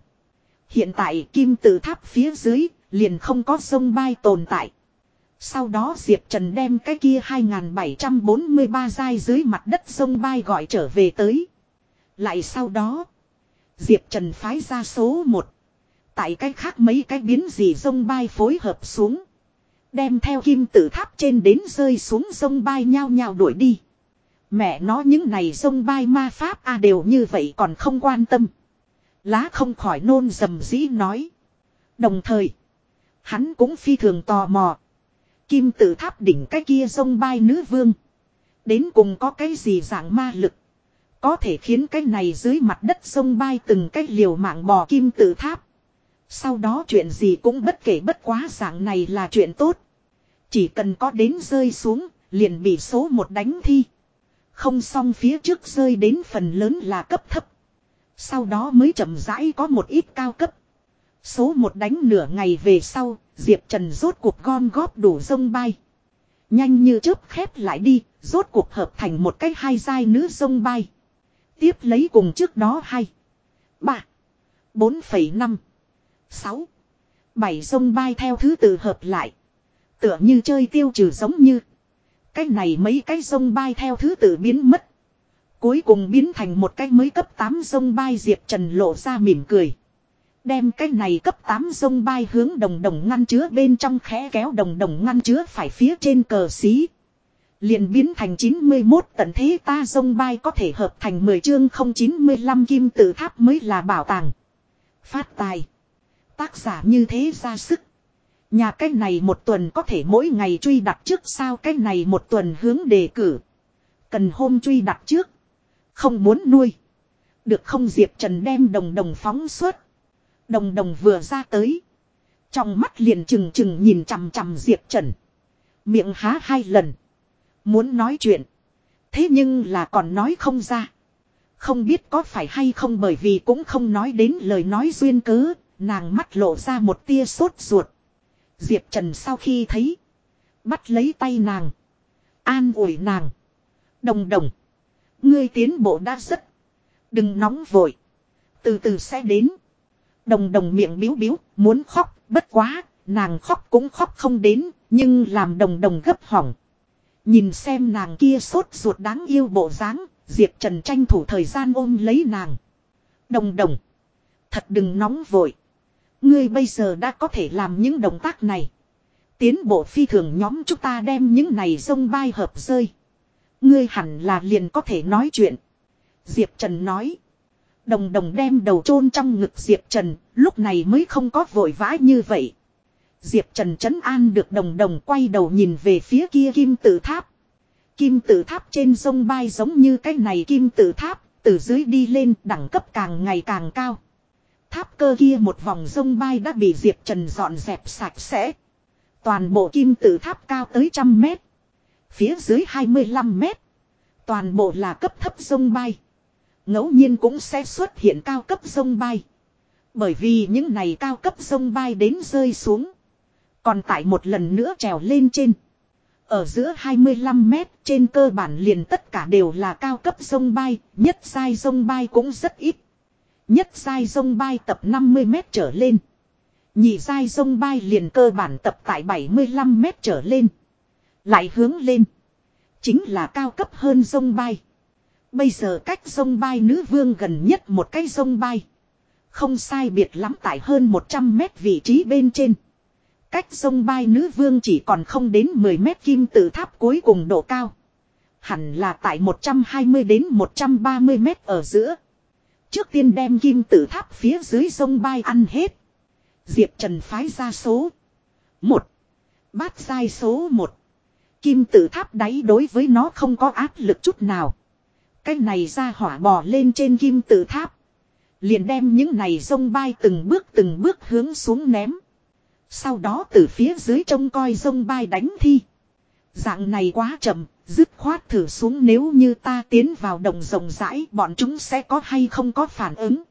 Hiện tại kim tự tháp phía dưới liền không có sông bay tồn tại. Sau đó Diệp Trần đem cái kia 2743 giai dưới mặt đất sông bay gọi trở về tới. Lại sau đó, Diệp Trần phái ra số 1. Tại cái khác mấy cái biến gì sông bay phối hợp xuống. Đem theo kim tự tháp trên đến rơi xuống sông bay nhau nhau đuổi đi. Mẹ nó những này sông bay ma pháp a đều như vậy còn không quan tâm. Lá không khỏi nôn dầm dĩ nói. Đồng thời, hắn cũng phi thường tò mò. Kim tự tháp đỉnh cái kia sông bay nữ vương. Đến cùng có cái gì dạng ma lực. Có thể khiến cái này dưới mặt đất sông bay từng cái liều mạng bò kim tự tháp. Sau đó chuyện gì cũng bất kể bất quá dạng này là chuyện tốt. Chỉ cần có đến rơi xuống, liền bị số một đánh thi. Không xong phía trước rơi đến phần lớn là cấp thấp. Sau đó mới chậm rãi có một ít cao cấp. Số một đánh nửa ngày về sau, Diệp Trần rốt cuộc gom góp đủ sông bay. Nhanh như chớp khép lại đi, rốt cuộc hợp thành một cái hai giai nữ sông bay. Tiếp lấy cùng trước đó hai, ba, bốn phẩy năm, sáu, bảy sông bay theo thứ tự hợp lại. Tựa như chơi tiêu trừ giống như. Cái này mấy cái sông bay theo thứ tự biến mất. Cuối cùng biến thành một cái mới cấp 8 sông bay Diệp Trần lộ ra mỉm cười. Đem cái này cấp 8 sông bay hướng đồng đồng ngăn chứa bên trong khẽ kéo đồng đồng ngăn chứa phải phía trên cờ xí. Liền biến thành 91 tận thế ta sông bay có thể hợp thành 10 chương 095 kim tự tháp mới là bảo tàng. Phát tài. Tác giả như thế ra sức. Nhà cái này một tuần có thể mỗi ngày truy đặt trước sao cái này một tuần hướng đề cử. Cần hôm truy đặt trước. Không muốn nuôi. Được không Diệp Trần đem đồng đồng phóng suốt. Đồng đồng vừa ra tới. Trong mắt liền trừng trừng nhìn chằm chằm Diệp Trần. Miệng há hai lần. Muốn nói chuyện. Thế nhưng là còn nói không ra. Không biết có phải hay không bởi vì cũng không nói đến lời nói duyên cớ, nàng mắt lộ ra một tia sốt ruột. Diệp Trần sau khi thấy, bắt lấy tay nàng, an ủi nàng. Đồng đồng, ngươi tiến bộ đã rất, đừng nóng vội, từ từ sẽ đến. Đồng đồng miệng biếu biếu, muốn khóc, bất quá, nàng khóc cũng khóc không đến, nhưng làm đồng đồng gấp hỏng. Nhìn xem nàng kia sốt ruột đáng yêu bộ dáng, Diệp Trần tranh thủ thời gian ôm lấy nàng. Đồng đồng. Thật đừng nóng vội. Ngươi bây giờ đã có thể làm những động tác này. Tiến bộ phi thường nhóm chúng ta đem những này sông bay hợp rơi. Ngươi hẳn là liền có thể nói chuyện. Diệp Trần nói. Đồng đồng đem đầu chôn trong ngực Diệp Trần, lúc này mới không có vội vã như vậy. Diệp Trần chấn an được đồng đồng quay đầu nhìn về phía kia kim tự tháp. Kim tự tháp trên sông bay giống như cái này kim tự tháp, từ dưới đi lên đẳng cấp càng ngày càng cao. Tháp cơ kia một vòng sông bay đã bị Diệp Trần dọn dẹp sạch sẽ. Toàn bộ kim tự tháp cao tới trăm mét. Phía dưới 25 mét. Toàn bộ là cấp thấp sông bay. ngẫu nhiên cũng sẽ xuất hiện cao cấp sông bay. Bởi vì những này cao cấp sông bay đến rơi xuống. Còn tại một lần nữa trèo lên trên. Ở giữa 25 mét trên cơ bản liền tất cả đều là cao cấp sông bay, nhất sai sông bay cũng rất ít. Nhất sai sông bay tập 50 mét trở lên. Nhị sai sông bay liền cơ bản tập tại 75 mét trở lên. Lại hướng lên. Chính là cao cấp hơn sông bay. Bây giờ cách sông bay nữ vương gần nhất một cái sông bay. Không sai biệt lắm tại hơn 100 mét vị trí bên trên. Cách sông bay nữ vương chỉ còn không đến 10 mét kim tự tháp cuối cùng độ cao. Hẳn là tại 120 đến 130 mét ở giữa. Trước tiên đem kim tự tháp phía dưới sông bay ăn hết. Diệp Trần phái ra số 1. Bát sai số 1. Kim tự tháp đáy đối với nó không có áp lực chút nào. Cái này ra hỏa bò lên trên kim tự tháp. Liền đem những này sông bay từng bước từng bước hướng xuống ném. Sau đó từ phía dưới trông coi sông bay đánh thi. Dạng này quá chậm, dứt khoát thử xuống nếu như ta tiến vào đồng rộng rãi bọn chúng sẽ có hay không có phản ứng.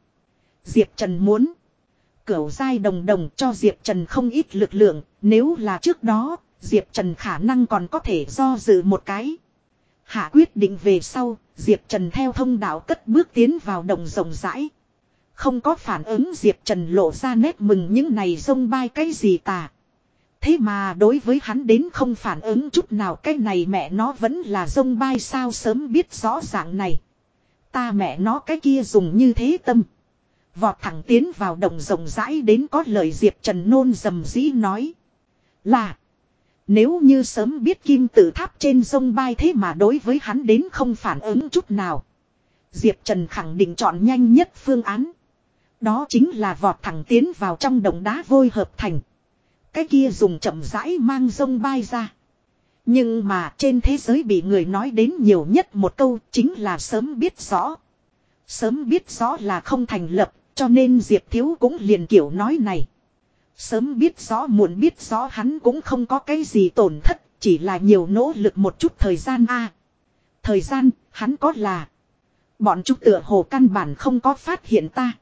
Diệp Trần muốn. Cửu dai đồng đồng cho Diệp Trần không ít lực lượng, nếu là trước đó, Diệp Trần khả năng còn có thể do dự một cái. Hạ quyết định về sau, Diệp Trần theo thông đạo cất bước tiến vào đồng rộng rãi. Không có phản ứng Diệp Trần lộ ra nét mừng những này sông bay cái gì tà. Thế mà đối với hắn đến không phản ứng chút nào cái này mẹ nó vẫn là sông bay sao sớm biết rõ ràng này. Ta mẹ nó cái kia dùng như thế tâm. Vọt thẳng tiến vào đồng rộng rãi đến có lời Diệp Trần nôn dầm dĩ nói. Là. Nếu như sớm biết kim tự tháp trên sông bay thế mà đối với hắn đến không phản ứng chút nào. Diệp Trần khẳng định chọn nhanh nhất phương án. Đó chính là vọt thẳng tiến vào trong đồng đá vôi hợp thành. Cái kia dùng chậm rãi mang sông bay ra. Nhưng mà trên thế giới bị người nói đến nhiều nhất một câu chính là sớm biết rõ. Sớm biết rõ là không thành lập, cho nên Diệp Thiếu cũng liền kiểu nói này. Sớm biết rõ muộn biết rõ hắn cũng không có cái gì tổn thất, chỉ là nhiều nỗ lực một chút thời gian a. thời gian, hắn có là. Bọn chúng tựa hồ căn bản không có phát hiện ta.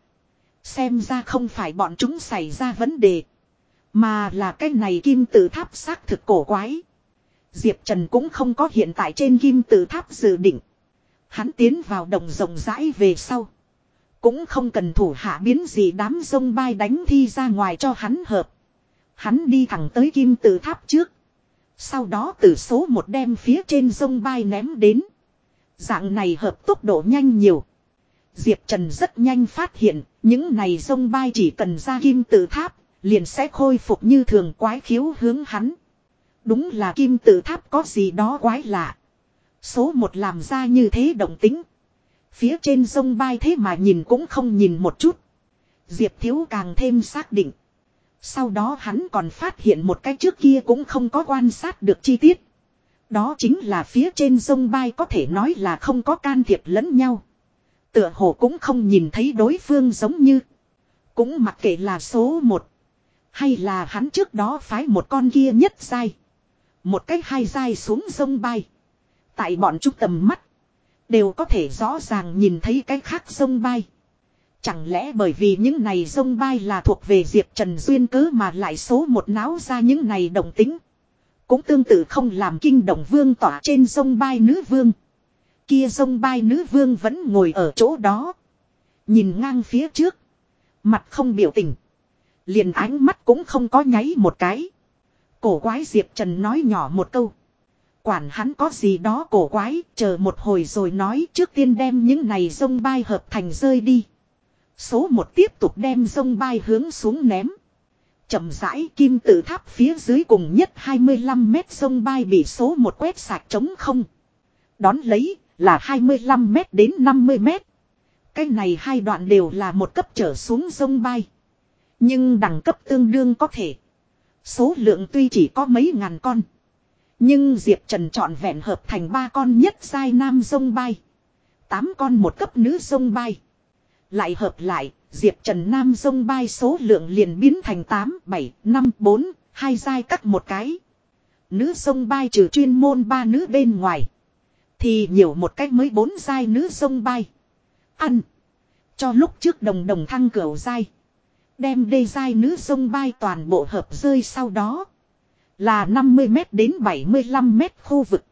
Xem ra không phải bọn chúng xảy ra vấn đề. Mà là cái này kim tự tháp xác thực cổ quái. Diệp Trần cũng không có hiện tại trên kim tự tháp dự định. Hắn tiến vào đồng rộng rãi về sau. Cũng không cần thủ hạ biến gì đám sông bay đánh thi ra ngoài cho hắn hợp. Hắn đi thẳng tới kim tự tháp trước. Sau đó từ số một đem phía trên sông bay ném đến. Dạng này hợp tốc độ nhanh nhiều. Diệp Trần rất nhanh phát hiện, những này sông bay chỉ cần ra kim tự tháp, liền sẽ khôi phục như thường quái khiếu hướng hắn. Đúng là kim tự tháp có gì đó quái lạ. Số một làm ra như thế động tính. Phía trên sông bay thế mà nhìn cũng không nhìn một chút. Diệp Thiếu càng thêm xác định. Sau đó hắn còn phát hiện một cái trước kia cũng không có quan sát được chi tiết. Đó chính là phía trên sông bay có thể nói là không có can thiệp lẫn nhau. Tựa hồ cũng không nhìn thấy đối phương giống như. Cũng mặc kệ là số một. Hay là hắn trước đó phái một con kia nhất sai. Một cách hai dai xuống sông bay. Tại bọn chúng tầm mắt. Đều có thể rõ ràng nhìn thấy cái khác sông bay. Chẳng lẽ bởi vì những này sông bay là thuộc về Diệp Trần Duyên cớ mà lại số một náo ra những này đồng tính. Cũng tương tự không làm kinh động vương tỏa trên sông bay nữ vương. Kia sông bay nữ vương vẫn ngồi ở chỗ đó. Nhìn ngang phía trước. Mặt không biểu tình. Liền ánh mắt cũng không có nháy một cái. Cổ quái Diệp Trần nói nhỏ một câu. Quản hắn có gì đó cổ quái, chờ một hồi rồi nói trước tiên đem những này sông bay hợp thành rơi đi. Số một tiếp tục đem sông bay hướng xuống ném. Chậm rãi kim tự tháp phía dưới cùng nhất 25 mét sông bay bị số một quét sạch trống không. Đón lấy là 25 mét đến 50 mét. Cái này hai đoạn đều là một cấp trở xuống sông bay. Nhưng đẳng cấp tương đương có thể. Số lượng tuy chỉ có mấy ngàn con. Nhưng Diệp Trần chọn vẹn hợp thành ba con nhất sai nam sông bay. Tám con một cấp nữ sông bay. Lại hợp lại, Diệp Trần Nam sông bay số lượng liền biến thành 8, 7, 5, 4, hai giai cắt một cái. Nữ sông bay trừ chuyên môn ba nữ bên ngoài. Thì nhiều một cách mới bốn giai nữ sông bay. Ăn. Cho lúc trước đồng đồng thăng cửu giai. Đem đê giai nữ sông bay toàn bộ hợp rơi sau đó. Là 50m đến 75m khu vực.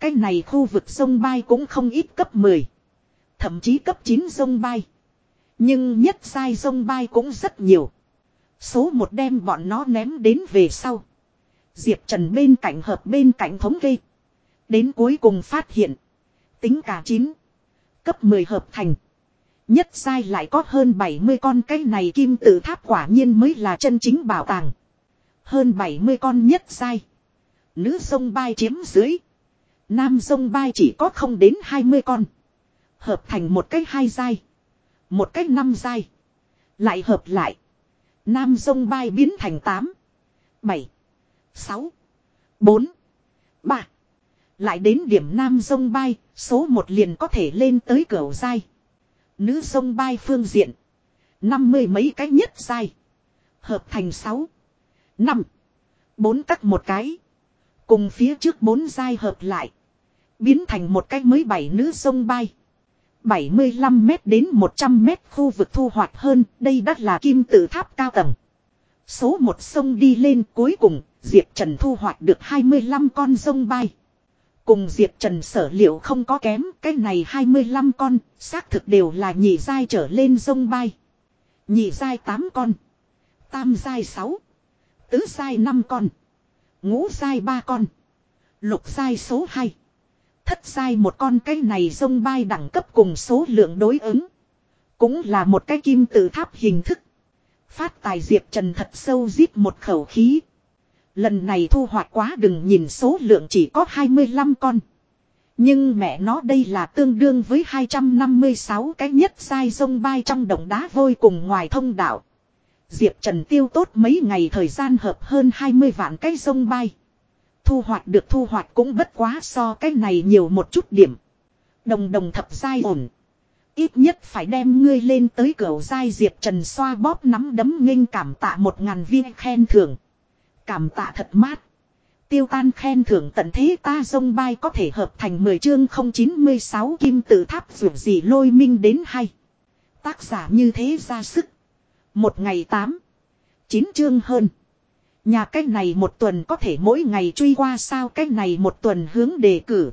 Cái này khu vực sông bay cũng không ít cấp 10. Thậm chí cấp 9 sông bay. Nhưng nhất sai sông bay cũng rất nhiều. Số một đem bọn nó ném đến về sau. Diệp Trần bên cạnh hợp bên cạnh thống kê. Đến cuối cùng phát hiện. Tính cả 9. Cấp 10 hợp thành. Nhất sai lại có hơn 70 con cái này kim tự tháp quả nhiên mới là chân chính bảo tàng. Hơn 70 con nhất sai. Nữ sông bay chiếm dưới. Nam sông bay chỉ có không đến 20 con. Hợp thành một cách hai dai. Một cách năm dai. Lại hợp lại. Nam sông bay biến thành 8. 7. 6. 4. 3. Lại đến điểm nam sông bay, số một liền có thể lên tới cửa dai. Nữ sông bay phương diện. Năm mươi mấy cái nhất dai. Hợp thành 6. 5. 4 cắt một cái. Cùng phía trước bốn giai hợp lại. Biến thành một cái mới bảy nữ sông bay. 75 mét đến 100 mét khu vực thu hoạch hơn, đây đắt là kim tự tháp cao tầng. Số một sông đi lên cuối cùng, Diệp Trần thu hoạch được 25 con sông bay. Cùng Diệp Trần sở liệu không có kém, cái này 25 con, xác thực đều là nhị giai trở lên sông bay. Nhị giai 8 con, tam giai 6, tứ sai 5 con, ngũ sai 3 con, lục sai số 2. Thất sai một con cái này sông bay đẳng cấp cùng số lượng đối ứng. Cũng là một cái kim tự tháp hình thức. Phát tài Diệp Trần thật sâu giết một khẩu khí. Lần này thu hoạch quá đừng nhìn số lượng chỉ có 25 con. Nhưng mẹ nó đây là tương đương với 256 cái nhất sai sông bay trong đồng đá vôi cùng ngoài thông đạo. Diệp Trần tiêu tốt mấy ngày thời gian hợp hơn 20 vạn cái sông bay. Thu hoạch được thu hoạch cũng bất quá so cái này nhiều một chút điểm. Đồng đồng thập giai ổn. Ít nhất phải đem ngươi lên tới cửa giai Diệp Trần xoa bóp nắm đấm nghênh cảm tạ một ngàn viên khen thưởng. Cảm tạ thật mát. Tiêu tan khen thưởng tận thế ta sông bay có thể hợp thành 10 chương 096 kim tự tháp dù gì lôi minh đến hay. Tác giả như thế ra sức. Một ngày 8. 9 chương hơn. Nhà cách này một tuần có thể mỗi ngày truy qua sao cách này một tuần hướng đề cử.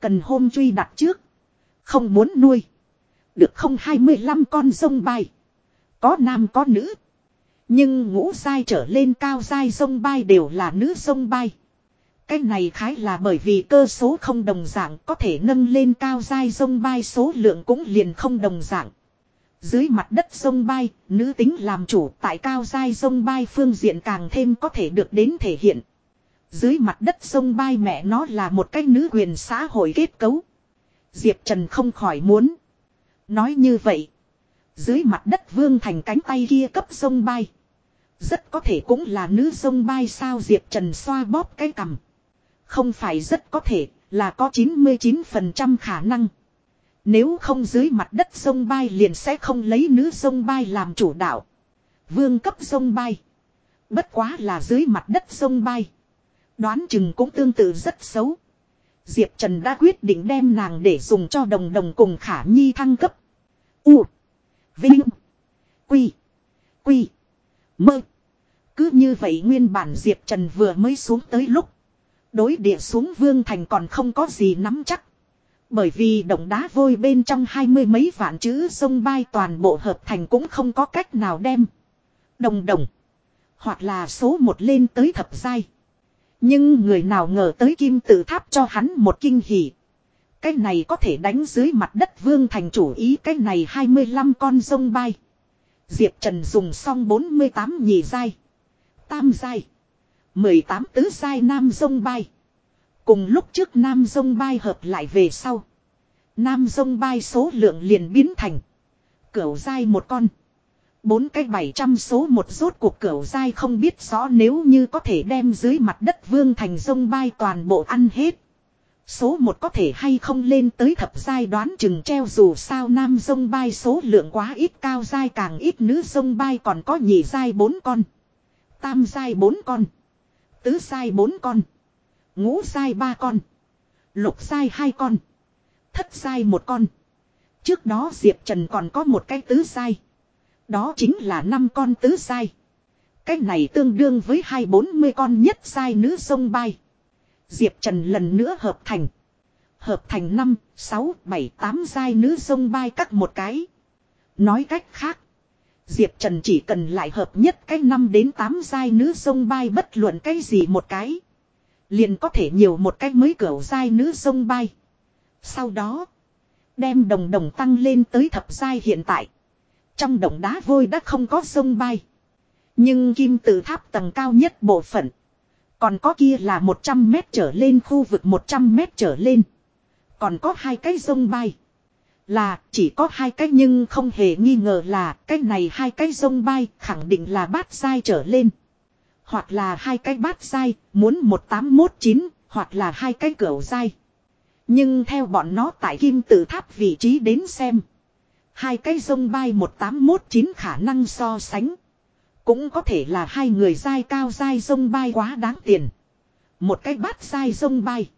Cần hôm truy đặt trước. Không muốn nuôi. Được không 25 con sông bay. Có nam có nữ. Nhưng ngũ sai trở lên cao sai sông bay đều là nữ sông bay. Cái này khái là bởi vì cơ số không đồng dạng có thể nâng lên cao sai sông bay số lượng cũng liền không đồng dạng. Dưới mặt đất sông bay, nữ tính làm chủ tại cao dai sông bay phương diện càng thêm có thể được đến thể hiện. Dưới mặt đất sông bay mẹ nó là một cái nữ quyền xã hội kết cấu. Diệp Trần không khỏi muốn. Nói như vậy. Dưới mặt đất vương thành cánh tay kia cấp sông bay. Rất có thể cũng là nữ sông bay sao Diệp Trần xoa bóp cái cằm. Không phải rất có thể, là có 99% khả năng. Nếu không dưới mặt đất sông bay liền sẽ không lấy nữ sông bay làm chủ đạo. Vương cấp sông bay. Bất quá là dưới mặt đất sông bay. Đoán chừng cũng tương tự rất xấu. Diệp Trần đã quyết định đem nàng để dùng cho đồng đồng cùng khả nhi thăng cấp. U. Vinh. Quy. Quy. Mơ. Cứ như vậy nguyên bản Diệp Trần vừa mới xuống tới lúc. Đối địa xuống Vương Thành còn không có gì nắm chắc. Bởi vì động đá vôi bên trong hai mươi mấy vạn chữ sông bay toàn bộ hợp thành cũng không có cách nào đem. Đồng đồng. Hoặc là số một lên tới thập giai. Nhưng người nào ngờ tới kim tự tháp cho hắn một kinh hỉ. Cái này có thể đánh dưới mặt đất vương thành chủ ý cái này 25 con sông bay. Diệp Trần dùng xong 48 nhị giai. Tam giai. 18 tứ giai nam sông bay. Cùng lúc trước nam sông bay hợp lại về sau. Nam sông bay số lượng liền biến thành. Cửu giai một con. Bốn cái bảy trăm số một rốt cuộc cửu dai không biết rõ nếu như có thể đem dưới mặt đất vương thành sông bay toàn bộ ăn hết. Số một có thể hay không lên tới thập giai đoán chừng treo dù sao nam sông bay số lượng quá ít cao giai càng ít nữ sông bay còn có nhị giai bốn con. Tam giai bốn con. Tứ giai bốn con. Ngũ sai ba con. Lục sai hai con. Thất sai một con. Trước đó Diệp Trần còn có một cái tứ sai, Đó chính là năm con tứ sai. Cái này tương đương với hai bốn mươi con nhất sai nữ sông bay. Diệp Trần lần nữa hợp thành. Hợp thành năm, sáu, bảy, tám sai nữ sông bay cắt một cái. Nói cách khác. Diệp Trần chỉ cần lại hợp nhất cái năm đến tám sai nữ sông bay bất luận cái gì một cái. Liền có thể nhiều một cái mới cửa sai nữ sông bay. Sau đó. Đem đồng đồng tăng lên tới thập sai hiện tại. Trong đồng đá vôi đã không có sông bay. Nhưng kim tự tháp tầng cao nhất bộ phận. Còn có kia là 100 mét trở lên, khu vực 100 mét trở lên. Còn có hai cái sông bay. Là chỉ có hai cái nhưng không hề nghi ngờ là cái này hai cái sông bay khẳng định là bát sai trở lên. Hoặc là hai cái bát sai muốn 1819 hoặc là hai cái cửa sai. Nhưng theo bọn nó tại kim tự tháp vị trí đến xem. Hai cái sông bay 1819 khả năng so sánh. Cũng có thể là hai người dai cao dai sông bay quá đáng tiền. Một cái bát dai sông bay.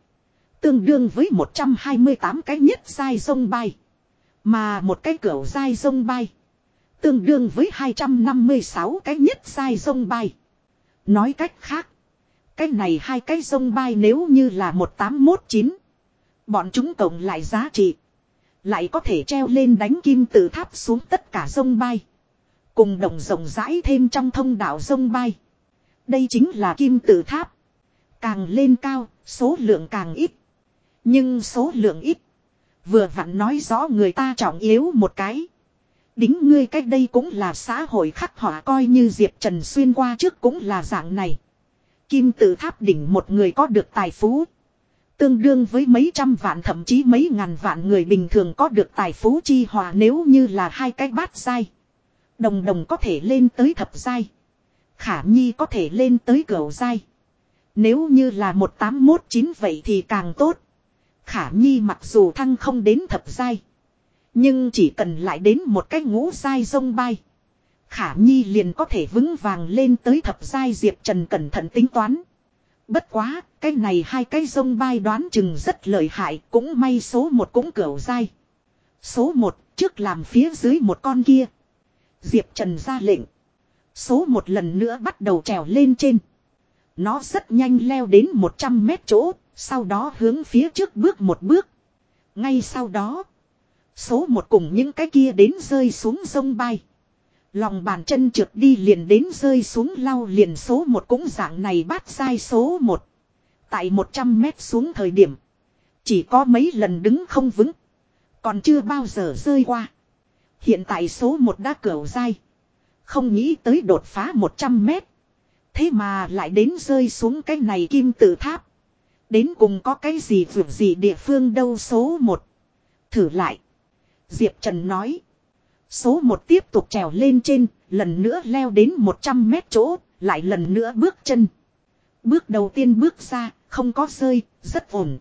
Tương đương với 128 cái nhất dai sông bay. Mà một cái cửa dai sông bay. Tương đương với 256 cái nhất dai sông bay. Nói cách khác. Cái này hai cái sông bay nếu như là 1819. Bọn chúng cộng lại giá trị. Lại có thể treo lên đánh kim tự tháp xuống tất cả sông bay. Cùng đồng rộng rãi thêm trong thông đạo sông bay. Đây chính là kim tự tháp. Càng lên cao, số lượng càng ít. Nhưng số lượng ít. Vừa vặn nói rõ người ta trọng yếu một cái. Đính ngươi cách đây cũng là xã hội khắc họa coi như Diệp Trần xuyên qua trước cũng là dạng này. Kim tự tháp đỉnh một người có được tài phú. Tương đương với mấy trăm vạn thậm chí mấy ngàn vạn người bình thường có được tài phú chi hòa nếu như là hai cái bát sai. Đồng đồng có thể lên tới thập sai. Khả nhi có thể lên tới cửu sai. Nếu như là một tám mốt chín vậy thì càng tốt. Khả nhi mặc dù thăng không đến thập sai. Nhưng chỉ cần lại đến một cái ngũ sai sông bay. Khả nhi liền có thể vững vàng lên tới thập sai Diệp Trần cẩn thận tính toán. Bất quá, cái này hai cái sông bay đoán chừng rất lợi hại, cũng may số một cũng cửu dai. Số một, trước làm phía dưới một con kia. Diệp Trần ra lệnh. Số một lần nữa bắt đầu trèo lên trên. Nó rất nhanh leo đến 100 mét chỗ, sau đó hướng phía trước bước một bước. Ngay sau đó, số một cùng những cái kia đến rơi xuống sông bay. Lòng bàn chân trượt đi liền đến rơi xuống lau liền số một cũng dạng này bắt sai số một. Tại 100 mét xuống thời điểm. Chỉ có mấy lần đứng không vững. Còn chưa bao giờ rơi qua. Hiện tại số một đã cửa dai. Không nghĩ tới đột phá 100 mét. Thế mà lại đến rơi xuống cái này kim tự tháp. Đến cùng có cái gì vượt gì địa phương đâu số một. Thử lại. Diệp Trần nói. Số một tiếp tục trèo lên trên, lần nữa leo đến 100 mét chỗ, lại lần nữa bước chân. Bước đầu tiên bước ra, không có rơi, rất ổn.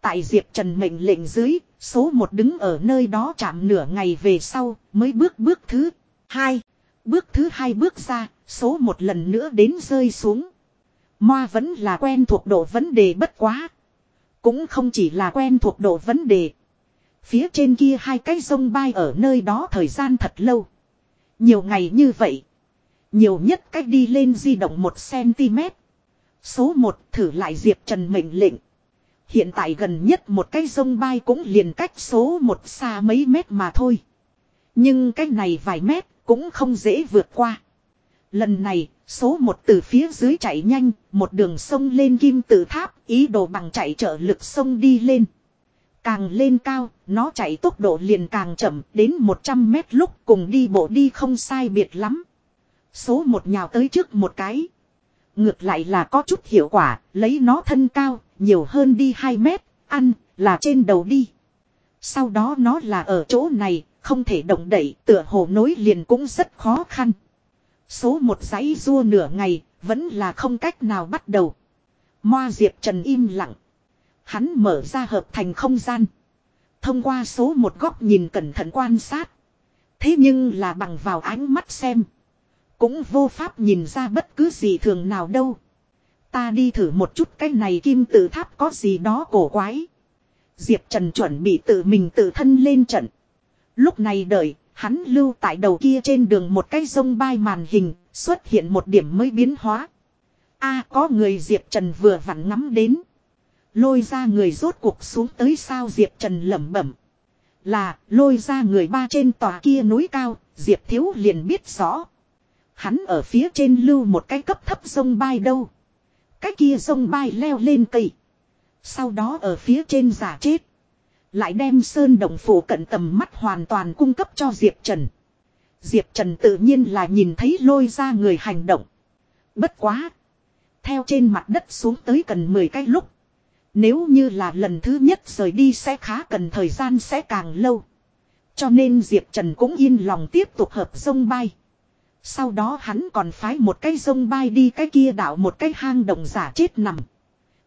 Tại Diệp Trần mệnh lệnh dưới, số một đứng ở nơi đó chạm nửa ngày về sau, mới bước bước thứ hai. Bước thứ hai bước ra, số một lần nữa đến rơi xuống. Moa vẫn là quen thuộc độ vấn đề bất quá. Cũng không chỉ là quen thuộc độ vấn đề. Phía trên kia hai cái sông bay ở nơi đó thời gian thật lâu. Nhiều ngày như vậy. Nhiều nhất cách đi lên di động 1cm. Số 1 thử lại Diệp Trần mệnh lệnh. Hiện tại gần nhất một cái sông bay cũng liền cách số 1 xa mấy mét mà thôi. Nhưng cái này vài mét cũng không dễ vượt qua. Lần này, số một từ phía dưới chạy nhanh, một đường sông lên kim tự tháp, ý đồ bằng chạy trợ lực sông đi lên. Càng lên cao, nó chạy tốc độ liền càng chậm, đến 100 mét lúc cùng đi bộ đi không sai biệt lắm. Số một nhào tới trước một cái. Ngược lại là có chút hiệu quả, lấy nó thân cao, nhiều hơn đi 2 mét, ăn, là trên đầu đi. Sau đó nó là ở chỗ này, không thể động đẩy, tựa hồ nối liền cũng rất khó khăn. Số một giấy rua nửa ngày, vẫn là không cách nào bắt đầu. Moa Diệp Trần im lặng. Hắn mở ra hợp thành không gian. Thông qua số một góc nhìn cẩn thận quan sát. Thế nhưng là bằng vào ánh mắt xem. Cũng vô pháp nhìn ra bất cứ gì thường nào đâu. Ta đi thử một chút cái này kim tự tháp có gì đó cổ quái. Diệp Trần chuẩn bị tự mình tự thân lên trận. Lúc này đợi, hắn lưu tại đầu kia trên đường một cái sông bay màn hình, xuất hiện một điểm mới biến hóa. a có người Diệp Trần vừa vặn ngắm đến. Lôi ra người rốt cuộc xuống tới sao Diệp Trần lẩm bẩm. Là lôi ra người ba trên tòa kia núi cao, Diệp Thiếu liền biết rõ. Hắn ở phía trên lưu một cái cấp thấp sông bay đâu. Cái kia sông bay leo lên cây. Sau đó ở phía trên giả chết. Lại đem sơn đồng phủ cận tầm mắt hoàn toàn cung cấp cho Diệp Trần. Diệp Trần tự nhiên là nhìn thấy lôi ra người hành động. Bất quá. Theo trên mặt đất xuống tới cần 10 cái lúc. Nếu như là lần thứ nhất rời đi sẽ khá cần thời gian sẽ càng lâu. Cho nên Diệp Trần cũng yên lòng tiếp tục hợp sông bay. Sau đó hắn còn phái một cái sông bay đi cái kia đảo một cái hang động giả chết nằm.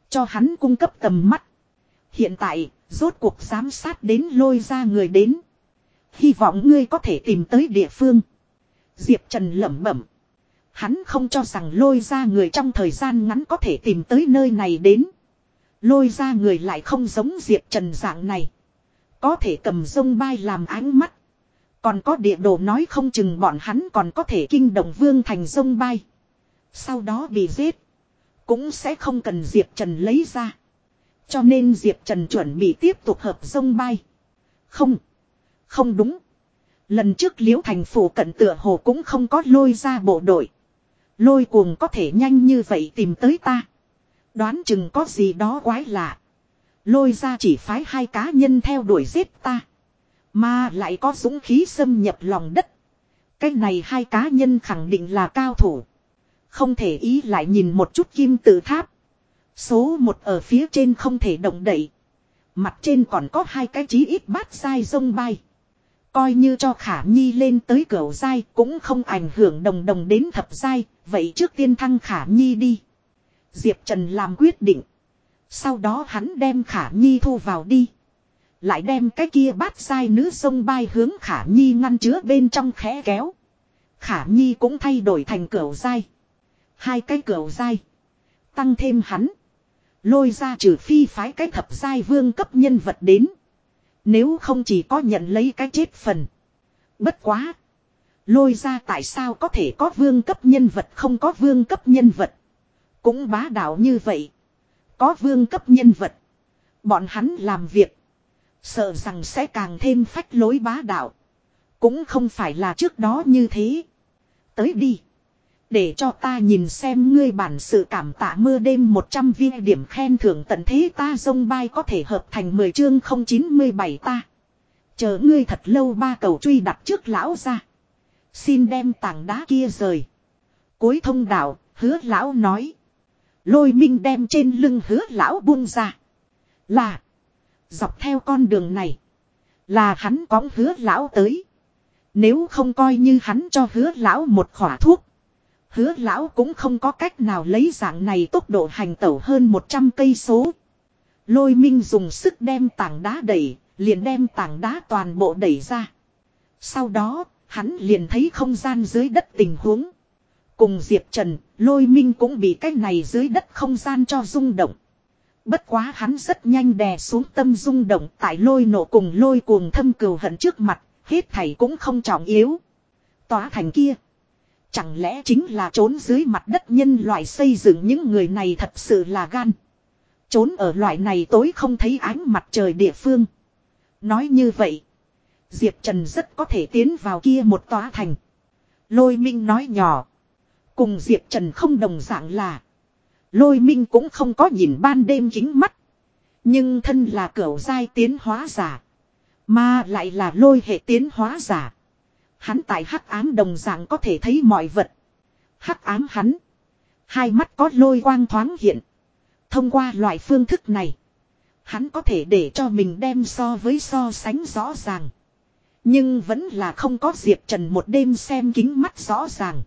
Cho hắn cung cấp tầm mắt. Hiện tại, rốt cuộc giám sát đến lôi ra người đến. Hy vọng ngươi có thể tìm tới địa phương. Diệp Trần lẩm bẩm. Hắn không cho rằng lôi ra người trong thời gian ngắn có thể tìm tới nơi này đến. Lôi ra người lại không giống Diệp Trần dạng này. Có thể cầm sông bay làm ánh mắt. Còn có địa đồ nói không chừng bọn hắn còn có thể kinh động vương thành sông bay. Sau đó bị giết. Cũng sẽ không cần Diệp Trần lấy ra. Cho nên Diệp Trần chuẩn bị tiếp tục hợp sông bay. Không. Không đúng. Lần trước liễu thành phủ cận tựa hồ cũng không có lôi ra bộ đội. Lôi cuồng có thể nhanh như vậy tìm tới ta. Đoán chừng có gì đó quái lạ. Lôi ra chỉ phái hai cá nhân theo đuổi giết ta. Mà lại có dũng khí xâm nhập lòng đất. Cái này hai cá nhân khẳng định là cao thủ. Không thể ý lại nhìn một chút kim tự tháp. Số một ở phía trên không thể động đậy. Mặt trên còn có hai cái chí ít bát sai sông bay. Coi như cho khả nhi lên tới cửa dai cũng không ảnh hưởng đồng đồng đến thập dai. Vậy trước tiên thăng khả nhi đi. Diệp Trần làm quyết định. Sau đó hắn đem khả nhi thu vào đi. Lại đem cái kia bát sai nữ sông bay hướng khả nhi ngăn chứa bên trong khẽ kéo. Khả nhi cũng thay đổi thành cửa dai. Hai cái cửa dai. Tăng thêm hắn. Lôi ra trừ phi phái cái thập giai vương cấp nhân vật đến. Nếu không chỉ có nhận lấy cái chết phần. Bất quá. Lôi ra tại sao có thể có vương cấp nhân vật không có vương cấp nhân vật. Cũng bá đạo như vậy. Có vương cấp nhân vật. Bọn hắn làm việc. Sợ rằng sẽ càng thêm phách lối bá đạo. Cũng không phải là trước đó như thế. Tới đi. Để cho ta nhìn xem ngươi bản sự cảm tạ mưa đêm 100 viên điểm khen thưởng tận thế ta dông bay có thể hợp thành 10 chương 097 ta. Chờ ngươi thật lâu ba cầu truy đặt trước lão ra. Xin đem tảng đá kia rời. Cuối thông đạo, hứa lão nói. Lôi minh đem trên lưng hứa lão buông ra. Là. Dọc theo con đường này. Là hắn có hứa lão tới. Nếu không coi như hắn cho hứa lão một khỏa thuốc. Hứa lão cũng không có cách nào lấy dạng này tốc độ hành tẩu hơn 100 cây số. Lôi minh dùng sức đem tảng đá đẩy, liền đem tảng đá toàn bộ đẩy ra. Sau đó, hắn liền thấy không gian dưới đất tình huống. Cùng Diệp Trần, lôi minh cũng bị cái này dưới đất không gian cho rung động. Bất quá hắn rất nhanh đè xuống tâm rung động tại lôi nổ cùng lôi cuồng thâm cừu hận trước mặt, hết thảy cũng không trọng yếu. Tóa thành kia. Chẳng lẽ chính là trốn dưới mặt đất nhân loại xây dựng những người này thật sự là gan. Trốn ở loại này tối không thấy ánh mặt trời địa phương. Nói như vậy. Diệp Trần rất có thể tiến vào kia một tóa thành. Lôi Minh nói nhỏ. Cùng Diệp Trần không đồng dạng là. Lôi Minh cũng không có nhìn ban đêm kính mắt. Nhưng thân là cửu giai tiến hóa giả. Mà lại là lôi hệ tiến hóa giả. Hắn tại hắc ám đồng dạng có thể thấy mọi vật. Hắc ám hắn. Hai mắt có lôi quang thoáng hiện. Thông qua loại phương thức này. Hắn có thể để cho mình đem so với so sánh rõ ràng. Nhưng vẫn là không có Diệp Trần một đêm xem kính mắt rõ ràng.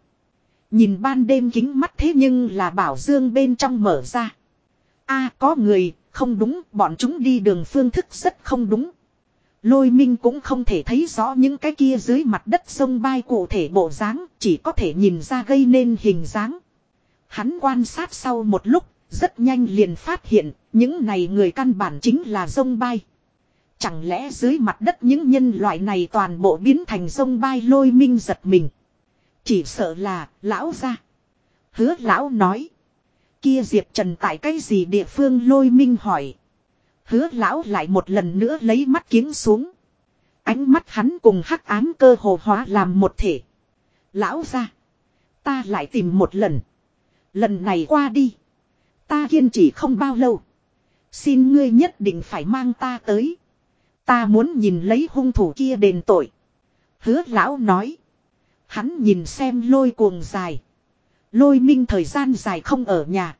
Nhìn ban đêm kính mắt thế nhưng là bảo dương bên trong mở ra. a có người, không đúng, bọn chúng đi đường phương thức rất không đúng. Lôi minh cũng không thể thấy rõ những cái kia dưới mặt đất sông bay cụ thể bộ dáng, chỉ có thể nhìn ra gây nên hình dáng. Hắn quan sát sau một lúc, rất nhanh liền phát hiện, những này người căn bản chính là sông bay. Chẳng lẽ dưới mặt đất những nhân loại này toàn bộ biến thành sông bay lôi minh giật mình. Chỉ sợ là, lão ra. Hứa lão nói. Kia Diệp Trần tại cái gì địa phương lôi minh hỏi. Hứa lão lại một lần nữa lấy mắt kiếm xuống. Ánh mắt hắn cùng hắc ám cơ hồ hóa làm một thể. Lão ra. Ta lại tìm một lần. Lần này qua đi. Ta kiên trì không bao lâu. Xin ngươi nhất định phải mang ta tới. Ta muốn nhìn lấy hung thủ kia đền tội. Hứa lão nói. Hắn nhìn xem lôi cuồng dài. Lôi minh thời gian dài không ở nhà.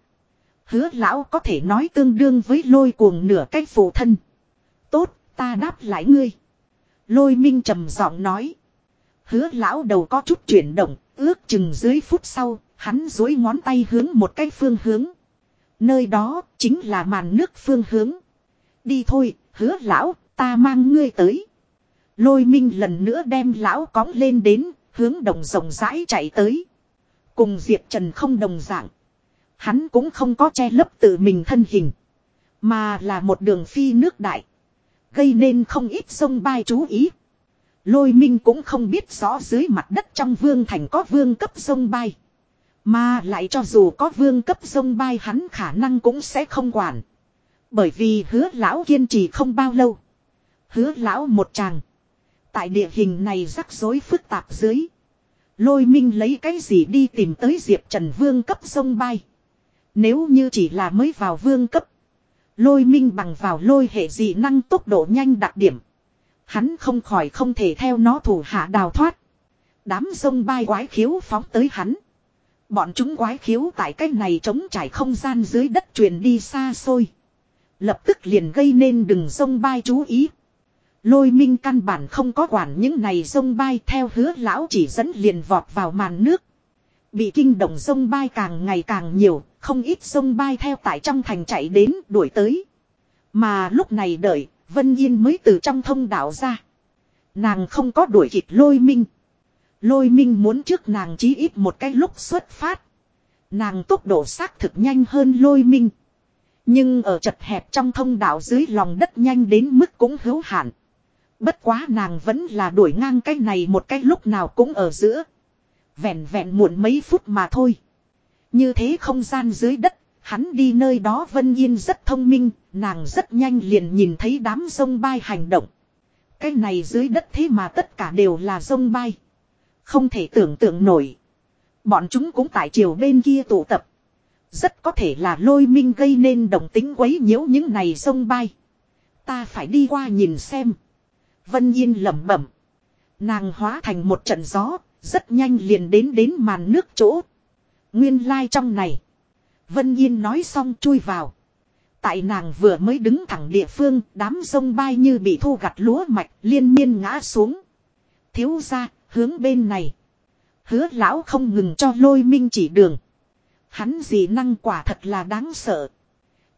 Hứa lão có thể nói tương đương với lôi cuồng nửa cách phụ thân. Tốt, ta đáp lại ngươi. Lôi minh trầm giọng nói. Hứa lão đầu có chút chuyển động, ước chừng dưới phút sau, hắn dối ngón tay hướng một cái phương hướng. Nơi đó chính là màn nước phương hướng. Đi thôi, hứa lão, ta mang ngươi tới. Lôi minh lần nữa đem lão cóng lên đến, hướng đồng rộng rãi chạy tới. Cùng Diệp Trần không đồng dạng. Hắn cũng không có che lấp tự mình thân hình. Mà là một đường phi nước đại. Gây nên không ít sông bay chú ý. Lôi minh cũng không biết rõ dưới mặt đất trong vương thành có vương cấp sông bay. Mà lại cho dù có vương cấp sông bay hắn khả năng cũng sẽ không quản. Bởi vì hứa lão kiên trì không bao lâu. Hứa lão một chàng. Tại địa hình này rắc rối phức tạp dưới. Lôi minh lấy cái gì đi tìm tới Diệp Trần Vương cấp sông bay. Nếu như chỉ là mới vào vương cấp. Lôi minh bằng vào lôi hệ dị năng tốc độ nhanh đặc điểm. Hắn không khỏi không thể theo nó thủ hạ đào thoát. Đám sông bay quái khiếu phóng tới hắn. Bọn chúng quái khiếu tại cách này chống trải không gian dưới đất truyền đi xa xôi. Lập tức liền gây nên đừng sông bay chú ý. Lôi minh căn bản không có quản những này sông bay theo hứa lão chỉ dẫn liền vọt vào màn nước. Bị kinh động sông bay càng ngày càng nhiều, không ít sông bay theo tại trong thành chạy đến đuổi tới. Mà lúc này đợi, Vân Yên mới từ trong thông đạo ra. Nàng không có đuổi kịp lôi minh. Lôi minh muốn trước nàng chí ít một cái lúc xuất phát. Nàng tốc độ xác thực nhanh hơn lôi minh. Nhưng ở chật hẹp trong thông đạo dưới lòng đất nhanh đến mức cũng hữu hạn. Bất quá nàng vẫn là đuổi ngang cái này một cái lúc nào cũng ở giữa. Vẹn vẹn muộn mấy phút mà thôi. Như thế không gian dưới đất, hắn đi nơi đó Vân Yên rất thông minh, nàng rất nhanh liền nhìn thấy đám sông bay hành động. Cái này dưới đất thế mà tất cả đều là sông bay. Không thể tưởng tượng nổi. Bọn chúng cũng tại chiều bên kia tụ tập. Rất có thể là lôi minh gây nên đồng tính quấy nhiễu những này sông bay. Ta phải đi qua nhìn xem. Vân Yên lẩm bẩm. Nàng hóa thành một trận gió, rất nhanh liền đến đến màn nước chỗ. Nguyên lai like trong này. Vân Yên nói xong chui vào. Tại nàng vừa mới đứng thẳng địa phương, đám sông bay như bị thu gặt lúa mạch, liên miên ngã xuống. Thiếu ra, hướng bên này. Hứa lão không ngừng cho lôi minh chỉ đường. Hắn gì năng quả thật là đáng sợ.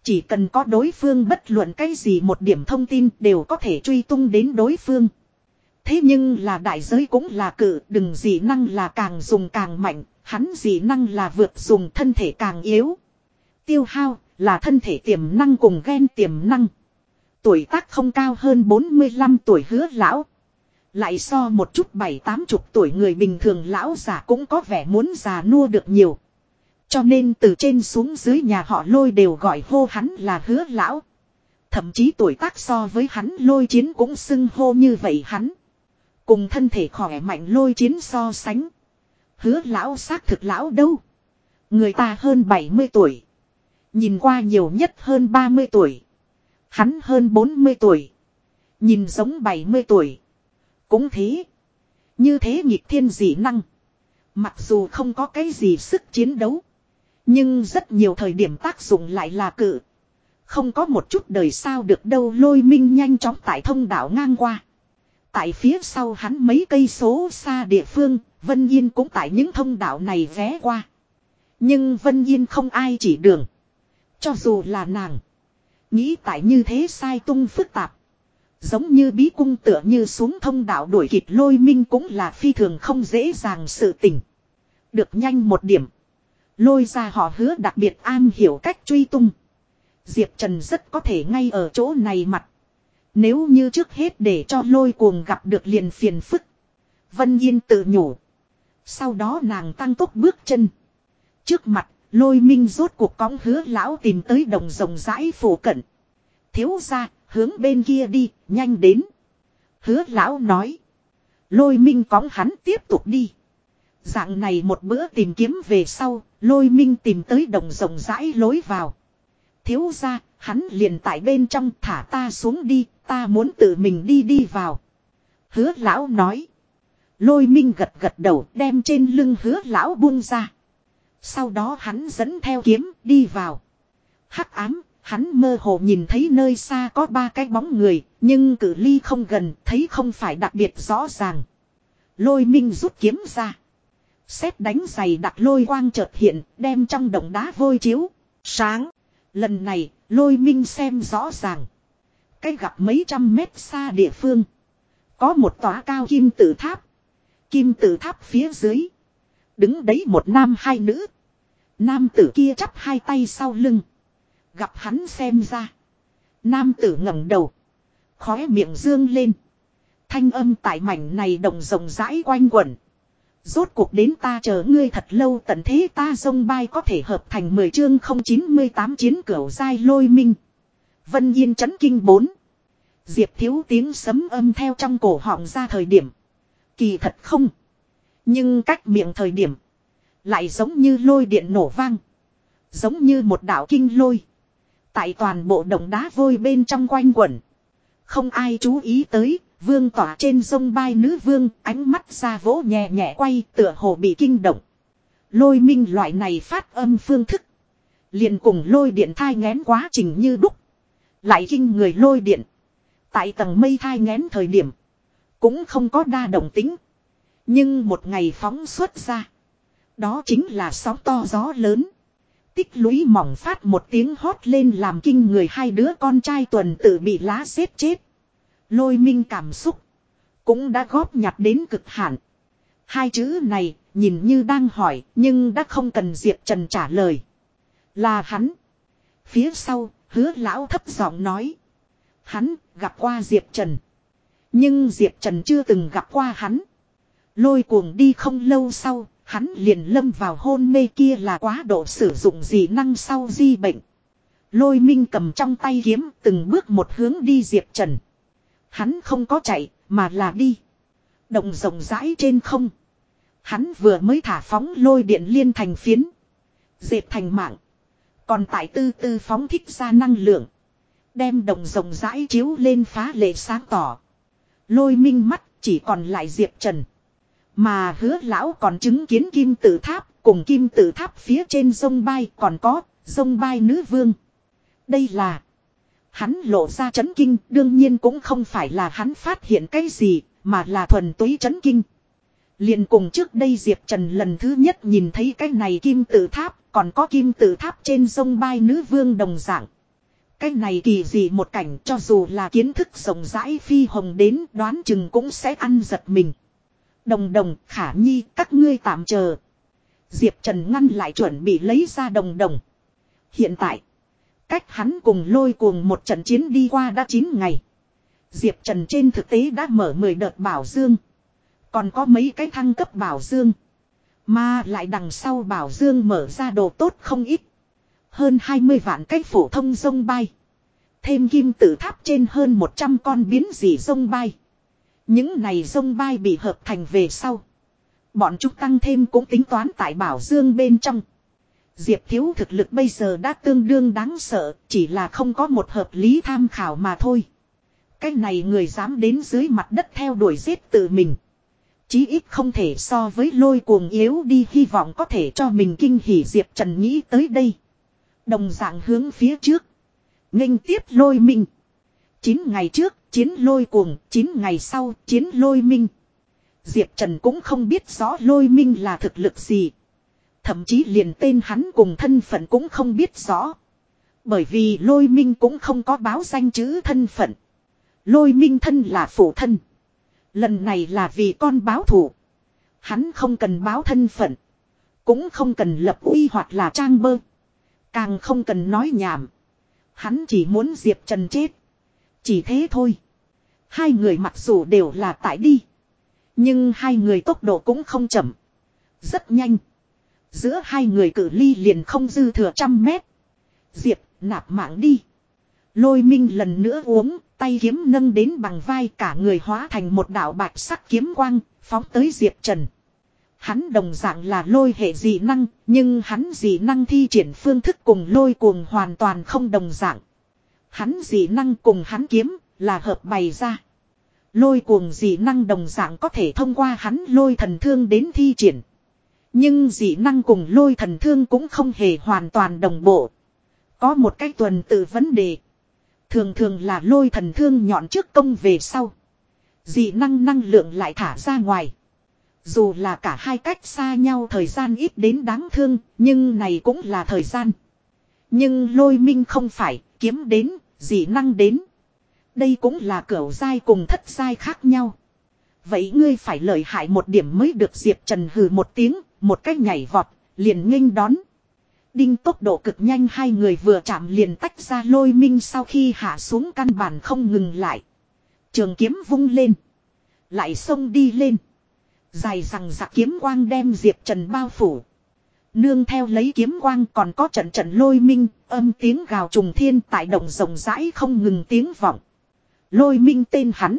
Chỉ cần có đối phương bất luận cái gì một điểm thông tin đều có thể truy tung đến đối phương. Thế nhưng là đại giới cũng là cự, đừng dị năng là càng dùng càng mạnh, hắn dị năng là vượt dùng thân thể càng yếu. Tiêu hao Là thân thể tiềm năng cùng ghen tiềm năng. Tuổi tác không cao hơn 45 tuổi hứa lão. Lại so một chút bảy tám chục tuổi người bình thường lão già cũng có vẻ muốn già nua được nhiều. Cho nên từ trên xuống dưới nhà họ lôi đều gọi hô hắn là hứa lão. Thậm chí tuổi tác so với hắn lôi chiến cũng xưng hô như vậy hắn. Cùng thân thể khỏe mạnh lôi chiến so sánh. Hứa lão xác thực lão đâu. Người ta hơn 70 tuổi. Nhìn qua nhiều nhất hơn 30 tuổi. Hắn hơn 40 tuổi. Nhìn giống 70 tuổi. Cũng thế. Như thế nghịch thiên dị năng. Mặc dù không có cái gì sức chiến đấu. Nhưng rất nhiều thời điểm tác dụng lại là cự. Không có một chút đời sao được đâu lôi minh nhanh chóng tại thông đạo ngang qua. Tại phía sau hắn mấy cây số xa địa phương, Vân Yên cũng tại những thông đạo này ghé qua. Nhưng Vân Yên không ai chỉ đường. Cho dù là nàng. Nghĩ tại như thế sai tung phức tạp. Giống như bí cung tựa như xuống thông đạo đuổi kịp lôi minh cũng là phi thường không dễ dàng sự tình. Được nhanh một điểm. Lôi ra họ hứa đặc biệt an hiểu cách truy tung. Diệp Trần rất có thể ngay ở chỗ này mặt. Nếu như trước hết để cho lôi cuồng gặp được liền phiền phức. Vân Yên tự nhủ. Sau đó nàng tăng tốc bước chân. Trước mặt, lôi minh rốt cuộc cõng hứa lão tìm tới đồng rồng rãi phủ cận. Thiếu ra, hướng bên kia đi, nhanh đến. Hứa lão nói. Lôi minh cõng hắn tiếp tục đi. Dạng này một bữa tìm kiếm về sau, lôi minh tìm tới đồng rộng rãi lối vào. Thiếu ra, hắn liền tại bên trong thả ta xuống đi, ta muốn tự mình đi đi vào. Hứa lão nói. Lôi minh gật gật đầu đem trên lưng hứa lão buông ra. Sau đó hắn dẫn theo kiếm đi vào. Hắc ám, hắn mơ hồ nhìn thấy nơi xa có ba cái bóng người, nhưng cử ly không gần, thấy không phải đặc biệt rõ ràng. Lôi minh rút kiếm ra. Xét đánh giày đặt lôi quang chợt hiện, đem trong đồng đá vôi chiếu. Sáng. Lần này, lôi minh xem rõ ràng. Cái gặp mấy trăm mét xa địa phương. Có một tòa cao kim tự tháp. Kim tự tháp phía dưới. Đứng đấy một nam hai nữ. Nam tử kia chắp hai tay sau lưng. Gặp hắn xem ra. Nam tử ngẩng đầu. Khóe miệng dương lên. Thanh âm tại mảnh này đồng rộng rãi quanh quẩn. Rốt cuộc đến ta chờ ngươi thật lâu tận thế ta sông bay có thể hợp thành 10 chương 098 chiến cửu giai lôi minh. Vân Yên chấn kinh 4. Diệp thiếu tiếng sấm âm theo trong cổ họng ra thời điểm. Kỳ thật không. Nhưng cách miệng thời điểm. Lại giống như lôi điện nổ vang. Giống như một đạo kinh lôi. Tại toàn bộ đồng đá vôi bên trong quanh quẩn. Không ai chú ý tới, vương tỏa trên sông bay nữ vương, ánh mắt ra vỗ nhẹ nhẹ quay tựa hồ bị kinh động. Lôi minh loại này phát âm phương thức. liền cùng lôi điện thai ngén quá trình như đúc. Lại kinh người lôi điện. Tại tầng mây thai ngén thời điểm. Cũng không có đa động tính. Nhưng một ngày phóng xuất ra. Đó chính là sóng to gió lớn. Tích lũy mỏng phát một tiếng hót lên làm kinh người hai đứa con trai tuần tự bị lá xếp chết. Lôi minh cảm xúc. Cũng đã góp nhặt đến cực hạn. Hai chữ này nhìn như đang hỏi nhưng đã không cần Diệp Trần trả lời. Là hắn. Phía sau hứa lão thấp giọng nói. Hắn gặp qua Diệp Trần. Nhưng Diệp Trần chưa từng gặp qua hắn. Lôi cuồng đi không lâu sau, hắn liền lâm vào hôn mê kia là quá độ sử dụng dị năng sau di bệnh. Lôi minh cầm trong tay kiếm từng bước một hướng đi Diệp Trần. Hắn không có chạy, mà là đi. Động rộng rãi trên không. Hắn vừa mới thả phóng lôi điện liên thành phiến. Dệt thành mạng. Còn tại tư tư phóng thích ra năng lượng. Đem đồng rộng rãi chiếu lên phá lệ sáng tỏ. Lôi minh mắt chỉ còn lại Diệp Trần. Mà hứa lão còn chứng kiến kim tự tháp cùng kim tự tháp phía trên sông bay còn có sông bay nữ vương. Đây là hắn lộ ra chấn kinh đương nhiên cũng không phải là hắn phát hiện cái gì mà là thuần túy chấn kinh. liền cùng trước đây Diệp Trần lần thứ nhất nhìn thấy cái này kim tự tháp còn có kim tự tháp trên sông bay nữ vương đồng dạng. Cái này kỳ gì một cảnh cho dù là kiến thức rộng rãi phi hồng đến đoán chừng cũng sẽ ăn giật mình. Đồng đồng, khả nhi, các ngươi tạm chờ. Diệp Trần ngăn lại chuẩn bị lấy ra đồng đồng. Hiện tại, Cách hắn cùng lôi cuồng một trận chiến đi qua đã 9 ngày. Diệp Trần trên thực tế đã mở 10 đợt bảo dương. Còn có mấy cái thăng cấp bảo dương. Mà lại đằng sau bảo dương mở ra đồ tốt không ít. Hơn 20 vạn cách phổ thông sông bay. Thêm kim tự tháp trên hơn 100 con biến dị sông bay. Những này sông bay bị hợp thành về sau. Bọn chúng tăng thêm cũng tính toán tại bảo dương bên trong. Diệp Thiếu thực lực bây giờ đã tương đương đáng sợ, chỉ là không có một hợp lý tham khảo mà thôi. Cái này người dám đến dưới mặt đất theo đuổi giết tự mình. Chí ít không thể so với lôi cuồng yếu đi hy vọng có thể cho mình kinh hỉ Diệp Trần nghĩ tới đây. Đồng dạng hướng phía trước. nghênh tiếp lôi minh. 9 ngày trước, chiến lôi cuồng, 9 ngày sau, chiến lôi minh. Diệp Trần cũng không biết rõ lôi minh là thực lực gì. Thậm chí liền tên hắn cùng thân phận cũng không biết rõ. Bởi vì lôi minh cũng không có báo danh chữ thân phận. Lôi minh thân là phụ thân. Lần này là vì con báo thủ. Hắn không cần báo thân phận. Cũng không cần lập uy hoặc là trang bơ. Càng không cần nói nhảm. Hắn chỉ muốn Diệp Trần chết. Chỉ thế thôi. Hai người mặc dù đều là tại đi. Nhưng hai người tốc độ cũng không chậm. Rất nhanh. Giữa hai người cử ly liền không dư thừa trăm mét. Diệp, nạp mạng đi. Lôi minh lần nữa uống, tay kiếm nâng đến bằng vai cả người hóa thành một đạo bạch sắc kiếm quang, phóng tới Diệp Trần. Hắn đồng dạng là lôi hệ dị năng, nhưng hắn dị năng thi triển phương thức cùng lôi cuồng hoàn toàn không đồng dạng. Hắn dị năng cùng hắn kiếm, là hợp bày ra. Lôi cuồng dị năng đồng dạng có thể thông qua hắn lôi thần thương đến thi triển. Nhưng dị năng cùng lôi thần thương cũng không hề hoàn toàn đồng bộ. Có một cái tuần tự vấn đề. Thường thường là lôi thần thương nhọn trước công về sau. Dị năng năng lượng lại thả ra ngoài. Dù là cả hai cách xa nhau thời gian ít đến đáng thương, nhưng này cũng là thời gian. Nhưng lôi minh không phải, kiếm đến, dị năng đến. Đây cũng là cửu dai cùng thất dai khác nhau. Vậy ngươi phải lợi hại một điểm mới được Diệp Trần hừ một tiếng, một cách nhảy vọt, liền nghênh đón. Đinh tốc độ cực nhanh hai người vừa chạm liền tách ra lôi minh sau khi hạ xuống căn bản không ngừng lại. Trường kiếm vung lên. Lại xông đi lên. Dài rằng giặc kiếm quang đem Diệp Trần bao phủ. Nương theo lấy kiếm quang còn có trận trận lôi minh, âm tiếng gào trùng thiên tại động rộng rãi không ngừng tiếng vọng. Lôi minh tên hắn.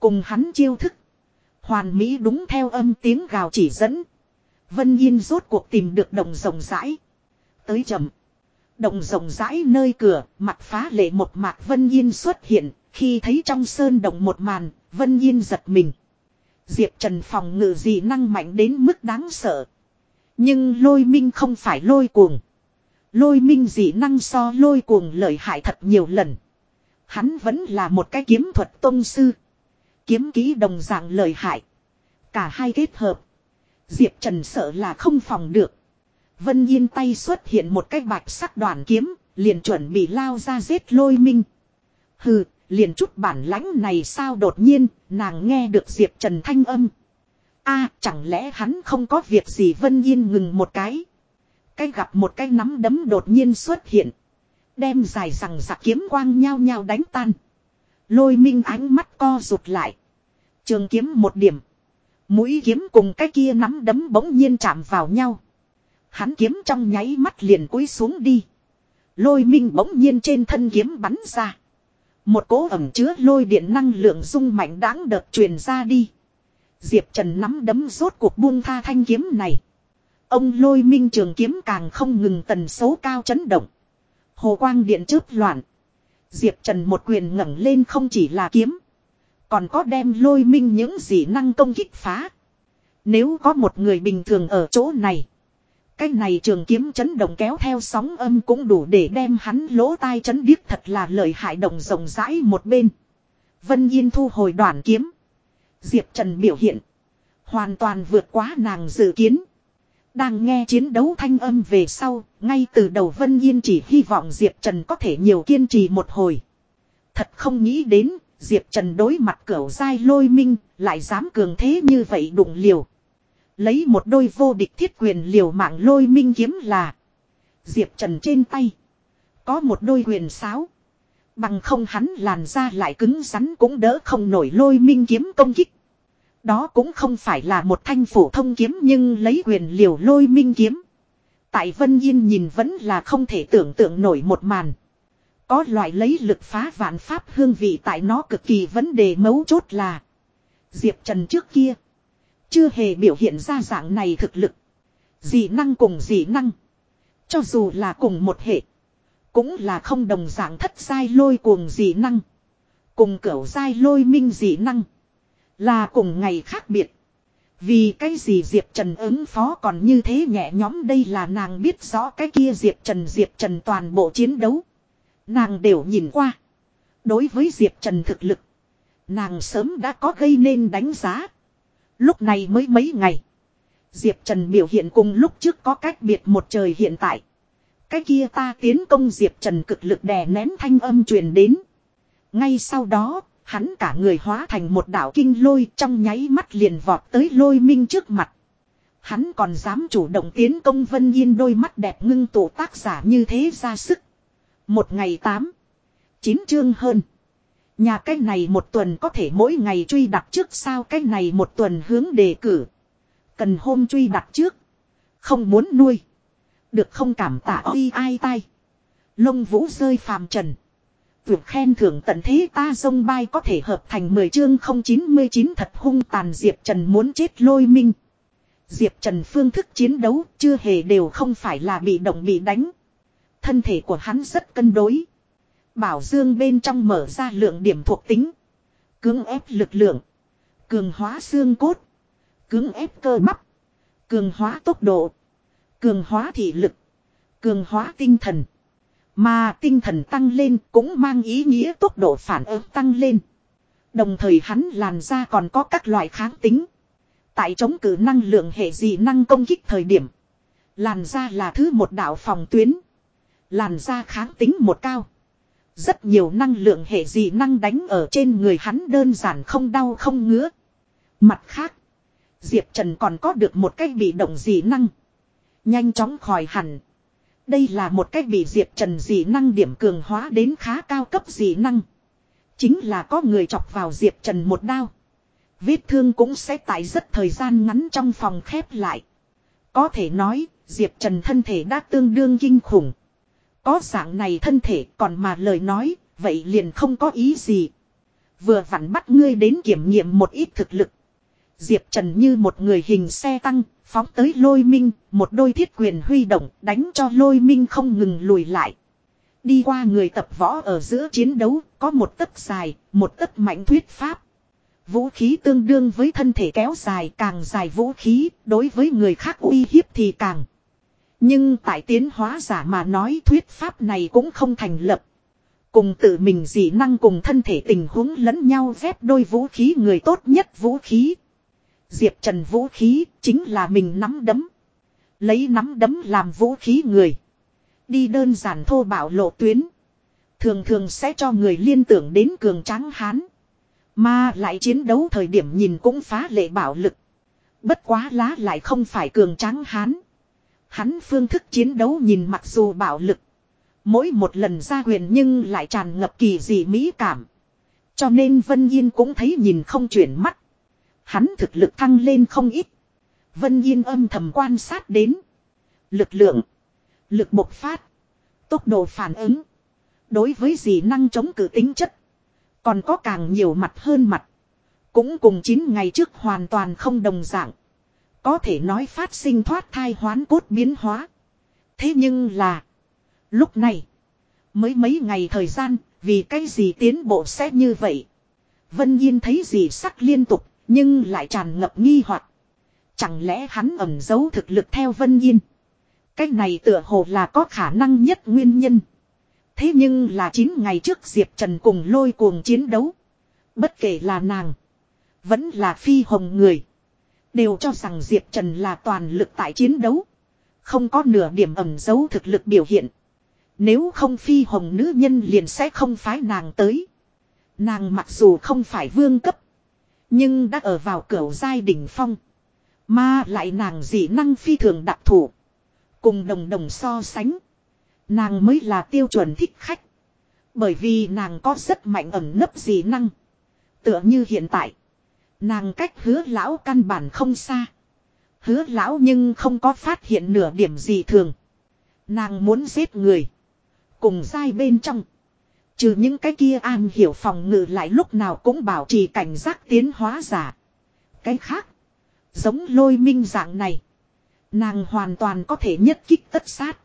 Cùng hắn chiêu thức. Hoàn Mỹ đúng theo âm tiếng gào chỉ dẫn. Vân Yên rốt cuộc tìm được đồng rồng rãi. Tới chậm. Động rộng rãi nơi cửa, mặt phá lệ một mạc Vân Yên xuất hiện, khi thấy trong sơn động một màn, Vân Yên giật mình. Diệp Trần phòng ngự dị năng mạnh đến mức đáng sợ. Nhưng lôi minh không phải lôi cuồng. Lôi minh dị năng so lôi cuồng lợi hại thật nhiều lần. Hắn vẫn là một cái kiếm thuật tôn sư. Kiếm ký đồng dạng lợi hại. Cả hai kết hợp. Diệp Trần sợ là không phòng được. Vân Yên tay xuất hiện một cái bạch sắc đoàn kiếm, liền chuẩn bị lao ra giết lôi minh. Hừ, liền chút bản lãnh này sao đột nhiên, nàng nghe được Diệp Trần thanh âm. a chẳng lẽ hắn không có việc gì Vân Yên ngừng một cái. Cái gặp một cái nắm đấm đột nhiên xuất hiện. Đem dài rằng giặc kiếm quang nhau nhau đánh tan. Lôi minh ánh mắt co rụt lại. Trường kiếm một điểm. Mũi kiếm cùng cái kia nắm đấm bỗng nhiên chạm vào nhau. Hắn kiếm trong nháy mắt liền cúi xuống đi. Lôi minh bỗng nhiên trên thân kiếm bắn ra. Một cỗ ẩm chứa lôi điện năng lượng rung mạnh đáng đợt truyền ra đi. Diệp Trần nắm đấm rốt cuộc buông tha thanh kiếm này. Ông lôi minh trường kiếm càng không ngừng tần số cao chấn động. Hồ quang điện chớp loạn. Diệp Trần một quyền ngẩng lên không chỉ là kiếm. Còn có đem lôi minh những gì năng công kích phá. Nếu có một người bình thường ở chỗ này. Cái này trường kiếm chấn động kéo theo sóng âm cũng đủ để đem hắn lỗ tai chấn điếc thật là lợi hại động rộng rãi một bên. Vân Yên thu hồi đoàn kiếm. Diệp Trần biểu hiện. Hoàn toàn vượt quá nàng dự kiến. Đang nghe chiến đấu thanh âm về sau, ngay từ đầu Vân Yên chỉ hy vọng Diệp Trần có thể nhiều kiên trì một hồi. Thật không nghĩ đến, Diệp Trần đối mặt cửu dai lôi minh, lại dám cường thế như vậy đụng liều. Lấy một đôi vô địch thiết quyền liều mạng lôi minh kiếm là. Diệp Trần trên tay. Có một đôi quyền sáo. Bằng không hắn làn ra lại cứng rắn cũng đỡ không nổi lôi minh kiếm công kích. Đó cũng không phải là một thanh phổ thông kiếm nhưng lấy quyền liều lôi minh kiếm. Tại Vân Yên nhìn vẫn là không thể tưởng tượng nổi một màn. Có loại lấy lực phá vạn pháp hương vị tại nó cực kỳ vấn đề mấu chốt là. Diệp Trần trước kia. Chưa hề biểu hiện ra dạng này thực lực. Dị năng cùng dị năng. Cho dù là cùng một hệ. Cũng là không đồng dạng thất sai lôi cuồng dị năng. Cùng cửu sai lôi minh dị năng. Là cùng ngày khác biệt. Vì cái gì Diệp Trần ứng phó còn như thế nhẹ nhóm đây là nàng biết rõ cái kia Diệp Trần Diệp Trần toàn bộ chiến đấu. Nàng đều nhìn qua. Đối với Diệp Trần thực lực. Nàng sớm đã có gây nên đánh giá. Lúc này mới mấy ngày. Diệp Trần biểu hiện cùng lúc trước có cách biệt một trời hiện tại. Cái kia ta tiến công Diệp Trần cực lực đè nén thanh âm truyền đến. Ngay sau đó, hắn cả người hóa thành một đạo kinh lôi trong nháy mắt liền vọt tới lôi minh trước mặt. Hắn còn dám chủ động tiến công Vân Yên đôi mắt đẹp ngưng tụ tác giả như thế ra sức. Một ngày tám, chín chương hơn. Nhà cái này một tuần có thể mỗi ngày truy đặt trước sao cái này một tuần hướng đề cử. Cần hôm truy đặt trước. Không muốn nuôi. Được không cảm tạ oi ai tai. Lông vũ rơi phàm trần. Vượt khen thưởng tận thế ta sông bay có thể hợp thành 10 chương 099 thật hung tàn Diệp Trần muốn chết lôi minh. Diệp Trần phương thức chiến đấu chưa hề đều không phải là bị động bị đánh. Thân thể của hắn rất cân đối. Bảo dương bên trong mở ra lượng điểm thuộc tính. Cưỡng ép lực lượng. Cường hóa xương cốt. Cưỡng ép cơ bắp. Cường hóa tốc độ. Cường hóa thị lực. Cường hóa tinh thần. Mà tinh thần tăng lên cũng mang ý nghĩa tốc độ phản ứng tăng lên. Đồng thời hắn làn ra còn có các loại kháng tính. Tại chống cử năng lượng hệ dị năng công kích thời điểm. Làn da là thứ một đạo phòng tuyến. Làn da kháng tính một cao. Rất nhiều năng lượng hệ dị năng đánh ở trên người hắn đơn giản không đau không ngứa. Mặt khác. Diệp Trần còn có được một cách bị động dị năng. Nhanh chóng khỏi hẳn. Đây là một cách bị Diệp Trần dị năng điểm cường hóa đến khá cao cấp dị năng. Chính là có người chọc vào Diệp Trần một đao. Vết thương cũng sẽ tại rất thời gian ngắn trong phòng khép lại. Có thể nói, Diệp Trần thân thể đã tương đương kinh khủng. Có dạng này thân thể còn mà lời nói, vậy liền không có ý gì. Vừa vặn bắt ngươi đến kiểm nghiệm một ít thực lực. Diệp Trần như một người hình xe tăng, phóng tới lôi minh, một đôi thiết quyền huy động, đánh cho lôi minh không ngừng lùi lại. Đi qua người tập võ ở giữa chiến đấu, có một tấc dài, một tấc mạnh thuyết pháp. Vũ khí tương đương với thân thể kéo dài càng dài vũ khí, đối với người khác uy hiếp thì càng. Nhưng tại tiến hóa giả mà nói thuyết pháp này cũng không thành lập. Cùng tự mình dị năng cùng thân thể tình huống lẫn nhau vét đôi vũ khí người tốt nhất vũ khí. Diệp Trần vũ khí chính là mình nắm đấm. Lấy nắm đấm làm vũ khí người. Đi đơn giản thô bạo lộ tuyến. Thường thường sẽ cho người liên tưởng đến cường tráng hán. Mà lại chiến đấu thời điểm nhìn cũng phá lệ bảo lực. Bất quá lá lại không phải cường tráng hán. Hắn phương thức chiến đấu nhìn mặc dù bạo lực. Mỗi một lần ra quyền nhưng lại tràn ngập kỳ dị mỹ cảm. Cho nên Vân Yên cũng thấy nhìn không chuyển mắt. Hắn thực lực thăng lên không ít. Vân Yên âm thầm quan sát đến. Lực lượng. Lực bộc phát. Tốc độ phản ứng. Đối với dị năng chống cử tính chất. Còn có càng nhiều mặt hơn mặt. Cũng cùng 9 ngày trước hoàn toàn không đồng dạng. Có thể nói phát sinh thoát thai hoán cốt biến hóa. Thế nhưng là. Lúc này. Mới mấy ngày thời gian. Vì cái gì tiến bộ sẽ như vậy. Vân Yên thấy gì sắc liên tục. Nhưng lại tràn ngập nghi hoặc Chẳng lẽ hắn ẩn giấu thực lực theo Vân Yên. Cái này tựa hồ là có khả năng nhất nguyên nhân. Thế nhưng là 9 ngày trước Diệp Trần cùng lôi cuồng chiến đấu. Bất kể là nàng. Vẫn là phi hồng người. Đều cho rằng Diệp Trần là toàn lực tại chiến đấu. Không có nửa điểm ẩm dấu thực lực biểu hiện. Nếu không phi hồng nữ nhân liền sẽ không phái nàng tới. Nàng mặc dù không phải vương cấp. Nhưng đã ở vào cửa giai đỉnh phong. Mà lại nàng dị năng phi thường đặc thủ. Cùng đồng đồng so sánh. Nàng mới là tiêu chuẩn thích khách. Bởi vì nàng có rất mạnh ẩn nấp dị năng. Tựa như hiện tại. Nàng cách hứa lão căn bản không xa. Hứa lão nhưng không có phát hiện nửa điểm gì thường. Nàng muốn giết người. Cùng dai bên trong. Trừ những cái kia an hiểu phòng ngự lại lúc nào cũng bảo trì cảnh giác tiến hóa giả. Cái khác. Giống lôi minh dạng này. Nàng hoàn toàn có thể nhất kích tất sát.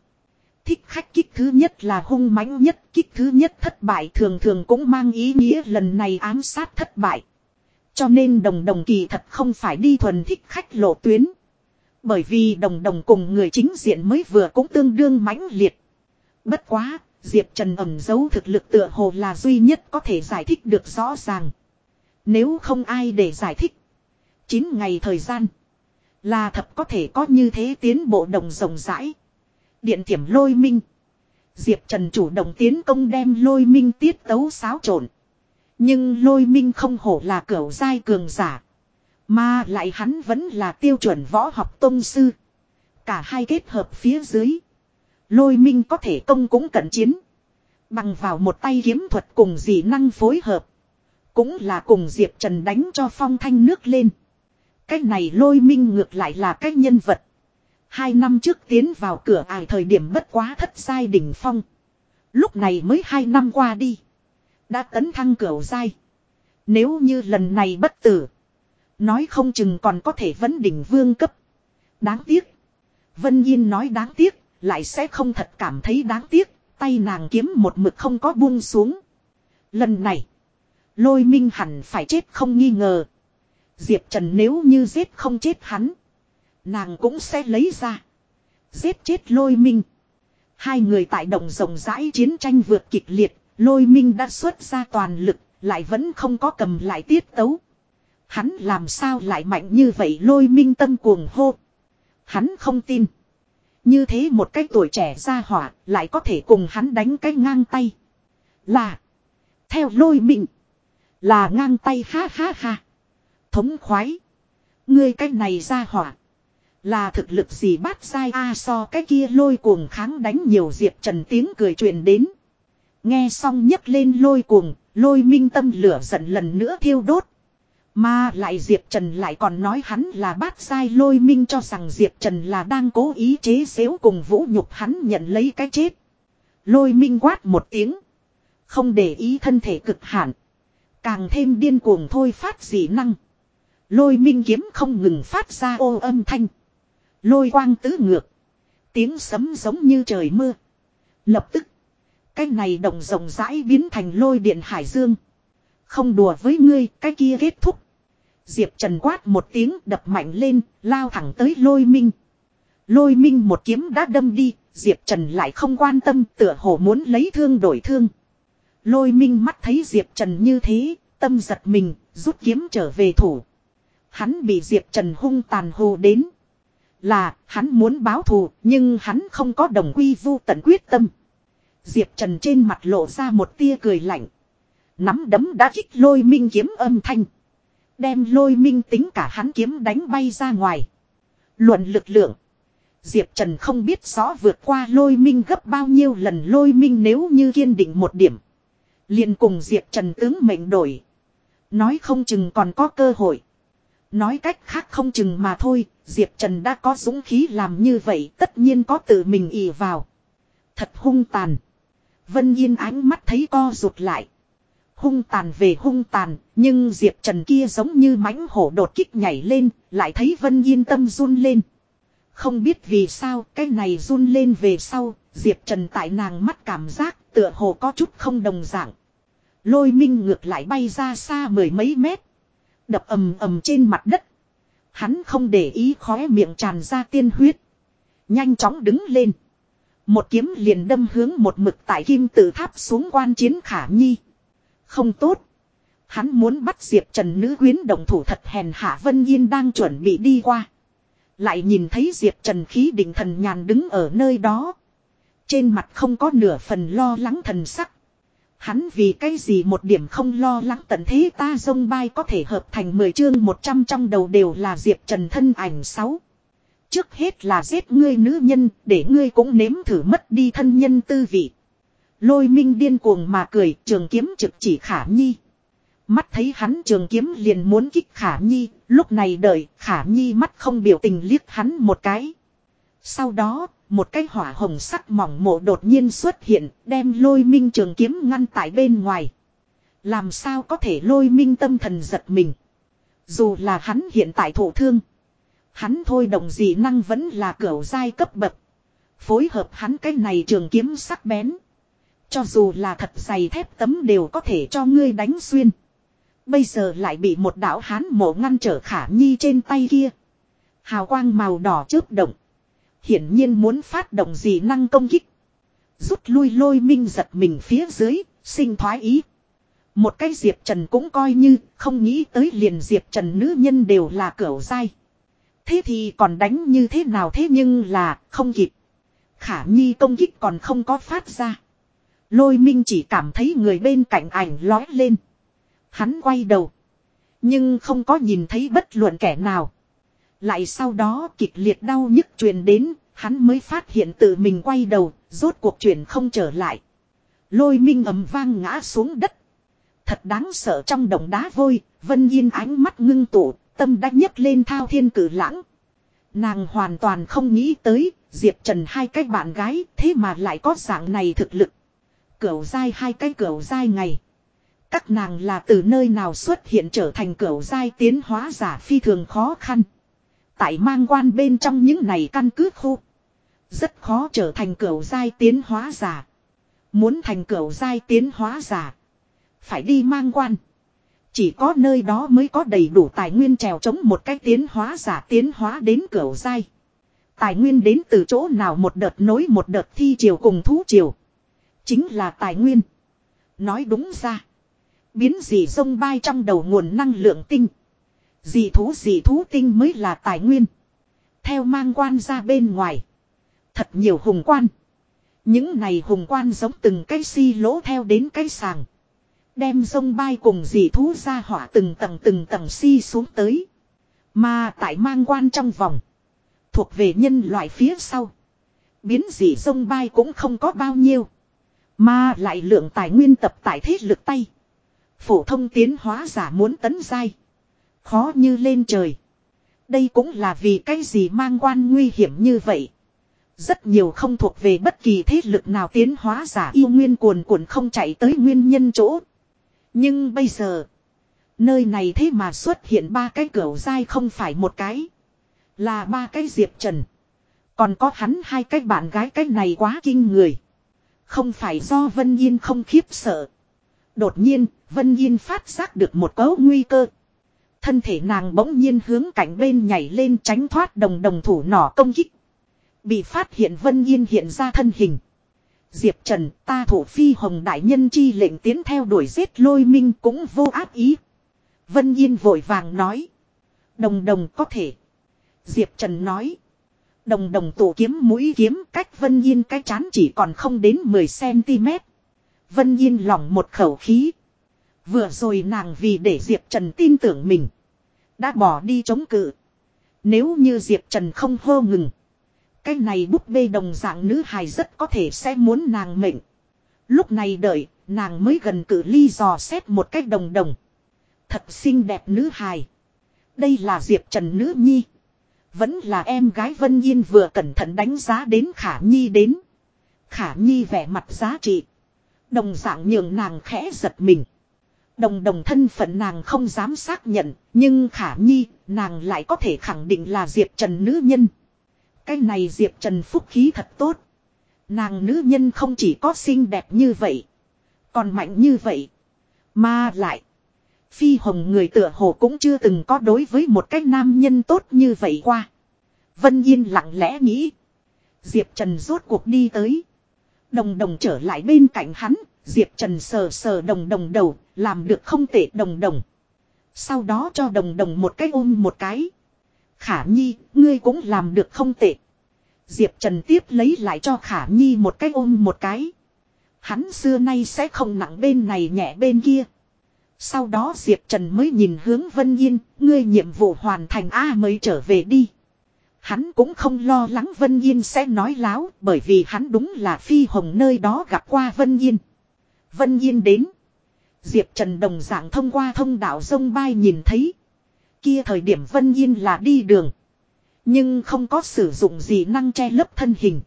Thích khách kích thứ nhất là hung mãnh nhất, kích thứ nhất thất bại thường thường cũng mang ý nghĩa lần này ám sát thất bại. Cho nên đồng đồng kỳ thật không phải đi thuần thích khách lộ tuyến. Bởi vì đồng đồng cùng người chính diện mới vừa cũng tương đương mãnh liệt. Bất quá, Diệp Trần ẩm giấu thực lực tựa hồ là duy nhất có thể giải thích được rõ ràng. Nếu không ai để giải thích. 9 ngày thời gian. Là thật có thể có như thế tiến bộ đồng rộng rãi. Điện thiểm lôi minh. Diệp Trần chủ động tiến công đem lôi minh tiết tấu xáo trộn. Nhưng lôi minh không hổ là cửu giai cường giả. Mà lại hắn vẫn là tiêu chuẩn võ học tông sư. Cả hai kết hợp phía dưới. Lôi minh có thể công cũng cận chiến. Bằng vào một tay kiếm thuật cùng dị năng phối hợp. Cũng là cùng Diệp Trần đánh cho phong thanh nước lên. Cái này lôi minh ngược lại là cái nhân vật. Hai năm trước tiến vào cửa ải thời điểm bất quá thất giai đỉnh phong. Lúc này mới hai năm qua đi. Đã tấn thăng cửu giai. Nếu như lần này bất tử. Nói không chừng còn có thể vấn đỉnh vương cấp. Đáng tiếc. Vân Yên nói đáng tiếc. Lại sẽ không thật cảm thấy đáng tiếc. Tay nàng kiếm một mực không có buông xuống. Lần này. Lôi minh hẳn phải chết không nghi ngờ. Diệp Trần nếu như giết không chết hắn. Nàng cũng sẽ lấy ra. Giết chết lôi minh. Hai người tại đồng rộng rãi chiến tranh vượt kịch liệt. Lôi minh đã xuất ra toàn lực. Lại vẫn không có cầm lại tiết tấu. Hắn làm sao lại mạnh như vậy lôi minh tâm cuồng hô. Hắn không tin. Như thế một cái tuổi trẻ ra hỏa, lại có thể cùng hắn đánh cái ngang tay. Là. Theo lôi minh. Là ngang tay, ha ha ha. Thống khoái. Ngươi cái này ra hỏa. Là thực lực gì bát sai a, so cái kia lôi cuồng kháng đánh nhiều diệp trần tiếng cười truyền đến. Nghe xong nhấc lên lôi cuồng, lôi minh tâm lửa giận lần nữa thiêu đốt. Mà lại Diệp Trần lại còn nói hắn là bát sai lôi minh cho rằng Diệp Trần là đang cố ý chế xếu cùng vũ nhục hắn nhận lấy cái chết. Lôi minh quát một tiếng. Không để ý thân thể cực hạn. Càng thêm điên cuồng thôi phát dị năng. Lôi minh kiếm không ngừng phát ra ô âm thanh. Lôi quang tứ ngược. Tiếng sấm giống như trời mưa. Lập tức. Cái này đồng rộng rãi biến thành lôi điện hải dương. Không đùa với ngươi, cái kia kết thúc. Diệp Trần quát một tiếng đập mạnh lên, lao thẳng tới lôi minh. Lôi minh một kiếm đã đâm đi, Diệp Trần lại không quan tâm tựa hồ muốn lấy thương đổi thương. Lôi minh mắt thấy Diệp Trần như thế, tâm giật mình, rút kiếm trở về thủ. Hắn bị Diệp Trần hung tàn hồ đến. Là, hắn muốn báo thù, nhưng hắn không có đồng quy vu tận quyết tâm. Diệp Trần trên mặt lộ ra một tia cười lạnh. Nắm đấm đã kích lôi minh kiếm âm thanh. Đem lôi minh tính cả hắn kiếm đánh bay ra ngoài. Luận lực lượng. Diệp Trần không biết rõ vượt qua lôi minh gấp bao nhiêu lần lôi minh nếu như kiên định một điểm. liền cùng Diệp Trần tướng mệnh đổi. Nói không chừng còn có cơ hội. Nói cách khác không chừng mà thôi, Diệp Trần đã có dũng khí làm như vậy tất nhiên có tự mình ỉ vào. Thật hung tàn. Vân Yên ánh mắt thấy co rụt lại. Hung tàn về hung tàn, nhưng Diệp Trần kia giống như mãnh hổ đột kích nhảy lên, lại thấy Vân Yên tâm run lên. Không biết vì sao cái này run lên về sau, Diệp Trần tại nàng mắt cảm giác tựa hồ có chút không đồng dạng. Lôi minh ngược lại bay ra xa mười mấy mét. Đập ầm ầm trên mặt đất. Hắn không để ý khóe miệng tràn ra tiên huyết. Nhanh chóng đứng lên. Một kiếm liền đâm hướng một mực tại kim tự tháp xuống quan chiến khả nhi. Không tốt. Hắn muốn bắt Diệp Trần nữ quyến đồng thủ thật hèn hạ Vân Yên đang chuẩn bị đi qua. Lại nhìn thấy Diệp Trần khí định thần nhàn đứng ở nơi đó. Trên mặt không có nửa phần lo lắng thần sắc. Hắn vì cái gì một điểm không lo lắng tận thế ta dông bay có thể hợp thành 10 chương 100 trong đầu đều là Diệp Trần thân ảnh 6. Trước hết là giết ngươi nữ nhân, để ngươi cũng nếm thử mất đi thân nhân tư vị. Lôi minh điên cuồng mà cười, trường kiếm trực chỉ khả nhi. Mắt thấy hắn trường kiếm liền muốn kích khả nhi, lúc này đợi, khả nhi mắt không biểu tình liếc hắn một cái. Sau đó, một cái hỏa hồng sắc mỏng mộ đột nhiên xuất hiện, đem lôi minh trường kiếm ngăn tại bên ngoài. Làm sao có thể lôi minh tâm thần giật mình. Dù là hắn hiện tại thổ thương. Hắn thôi đồng dị năng vẫn là cửa giai cấp bậc. Phối hợp hắn cái này trường kiếm sắc bén. Cho dù là thật dày thép tấm đều có thể cho ngươi đánh xuyên. Bây giờ lại bị một đạo hán mộ ngăn trở khả nhi trên tay kia. Hào quang màu đỏ chớp động. Hiển nhiên muốn phát động gì năng công kích. Rút lui lôi minh giật mình phía dưới, sinh thoái ý. Một cái Diệp Trần cũng coi như không nghĩ tới liền Diệp Trần nữ nhân đều là cửu dai. Thế thì còn đánh như thế nào thế nhưng là không kịp. Khả nhi công kích còn không có phát ra. Lôi minh chỉ cảm thấy người bên cạnh ảnh lói lên. Hắn quay đầu. Nhưng không có nhìn thấy bất luận kẻ nào. Lại sau đó kịch liệt đau nhức truyền đến, hắn mới phát hiện tự mình quay đầu, rốt cuộc chuyển không trở lại. Lôi minh ầm vang ngã xuống đất. Thật đáng sợ trong đồng đá vôi, Vân Yên ánh mắt ngưng tụ, tâm đã nhấc lên thao thiên cử lãng. Nàng hoàn toàn không nghĩ tới, Diệp Trần hai cái bạn gái, thế mà lại có dạng này thực lực. Cửu dai hai cái cửu dai ngày. Các nàng là từ nơi nào xuất hiện trở thành cửu giai tiến hóa giả phi thường khó khăn. Tại mang quan bên trong những này căn cứ khu. Rất khó trở thành cửu giai tiến hóa giả. Muốn thành cửu giai tiến hóa giả. Phải đi mang quan. Chỉ có nơi đó mới có đầy đủ tài nguyên trèo chống một cách tiến hóa giả tiến hóa đến cửa dai. Tài nguyên đến từ chỗ nào một đợt nối một đợt thi chiều cùng thú chiều. Chính là tài nguyên. Nói đúng ra. Biến dị sông bay trong đầu nguồn năng lượng tinh. Dị thú dị thú tinh mới là tài nguyên. Theo mang quan ra bên ngoài. Thật nhiều hùng quan. Những này hùng quan giống từng cái si lỗ theo đến cái sàng. Đem sông bay cùng dị thú ra hỏa từng tầng từng tầng si xuống tới. Mà tại mang quan trong vòng. Thuộc về nhân loại phía sau. Biến dị sông bay cũng không có bao nhiêu. Mà lại lượng tài nguyên tập tại thế lực tay. Phổ thông tiến hóa giả muốn tấn giai. Khó như lên trời. Đây cũng là vì cái gì mang quan nguy hiểm như vậy. Rất nhiều không thuộc về bất kỳ thế lực nào tiến hóa giả yêu nguyên cuồn cuộn không chạy tới nguyên nhân chỗ. Nhưng bây giờ. Nơi này thế mà xuất hiện ba cái cửa dai không phải một cái. Là ba cái diệp trần. Còn có hắn hai cái bạn gái cái này quá kinh người. Không phải do Vân Yên không khiếp sợ. Đột nhiên, Vân Yên phát giác được một cấu nguy cơ. Thân thể nàng bỗng nhiên hướng cạnh bên nhảy lên tránh thoát đồng đồng thủ nỏ công kích. Bị phát hiện Vân Yên hiện ra thân hình. Diệp Trần, ta thủ phi hồng đại nhân chi lệnh tiến theo đuổi giết lôi minh cũng vô ác ý. Vân Yên vội vàng nói. Đồng đồng có thể. Diệp Trần nói. Đồng đồng tụ kiếm mũi kiếm cách Vân Yên cái chán chỉ còn không đến 10cm. Vân Yên lỏng một khẩu khí. Vừa rồi nàng vì để Diệp Trần tin tưởng mình. Đã bỏ đi chống cự. Nếu như Diệp Trần không hô ngừng. Cái này búp bê đồng dạng nữ hài rất có thể sẽ muốn nàng mệnh. Lúc này đợi, nàng mới gần cự ly dò xét một cách đồng đồng. Thật xinh đẹp nữ hài. Đây là Diệp Trần nữ nhi. Vẫn là em gái Vân Yên vừa cẩn thận đánh giá đến Khả Nhi đến. Khả Nhi vẻ mặt giá trị. Đồng dạng nhường nàng khẽ giật mình. Đồng đồng thân phận nàng không dám xác nhận, nhưng khả nhi, nàng lại có thể khẳng định là Diệp Trần nữ nhân. Cái này Diệp Trần phúc khí thật tốt. Nàng nữ nhân không chỉ có xinh đẹp như vậy, còn mạnh như vậy. Mà lại, phi hồng người tựa hồ cũng chưa từng có đối với một cái nam nhân tốt như vậy qua. Vân Yên lặng lẽ nghĩ. Diệp Trần rốt cuộc đi tới. Đồng đồng trở lại bên cạnh hắn, Diệp Trần sờ sờ đồng đồng đầu, làm được không tệ đồng đồng. Sau đó cho đồng đồng một cái ôm một cái. Khả Nhi, ngươi cũng làm được không tệ. Diệp Trần tiếp lấy lại cho Khả Nhi một cái ôm một cái. Hắn xưa nay sẽ không nặng bên này nhẹ bên kia. Sau đó Diệp Trần mới nhìn hướng Vân Yên, ngươi nhiệm vụ hoàn thành A mới trở về đi. Hắn cũng không lo lắng Vân Yên sẽ nói láo bởi vì hắn đúng là phi hồng nơi đó gặp qua Vân Yên. Vân Yên đến. Diệp Trần đồng dạng thông qua thông đạo sông bay nhìn thấy. Kia thời điểm Vân Yên là đi đường. Nhưng không có sử dụng gì năng che lấp thân hình.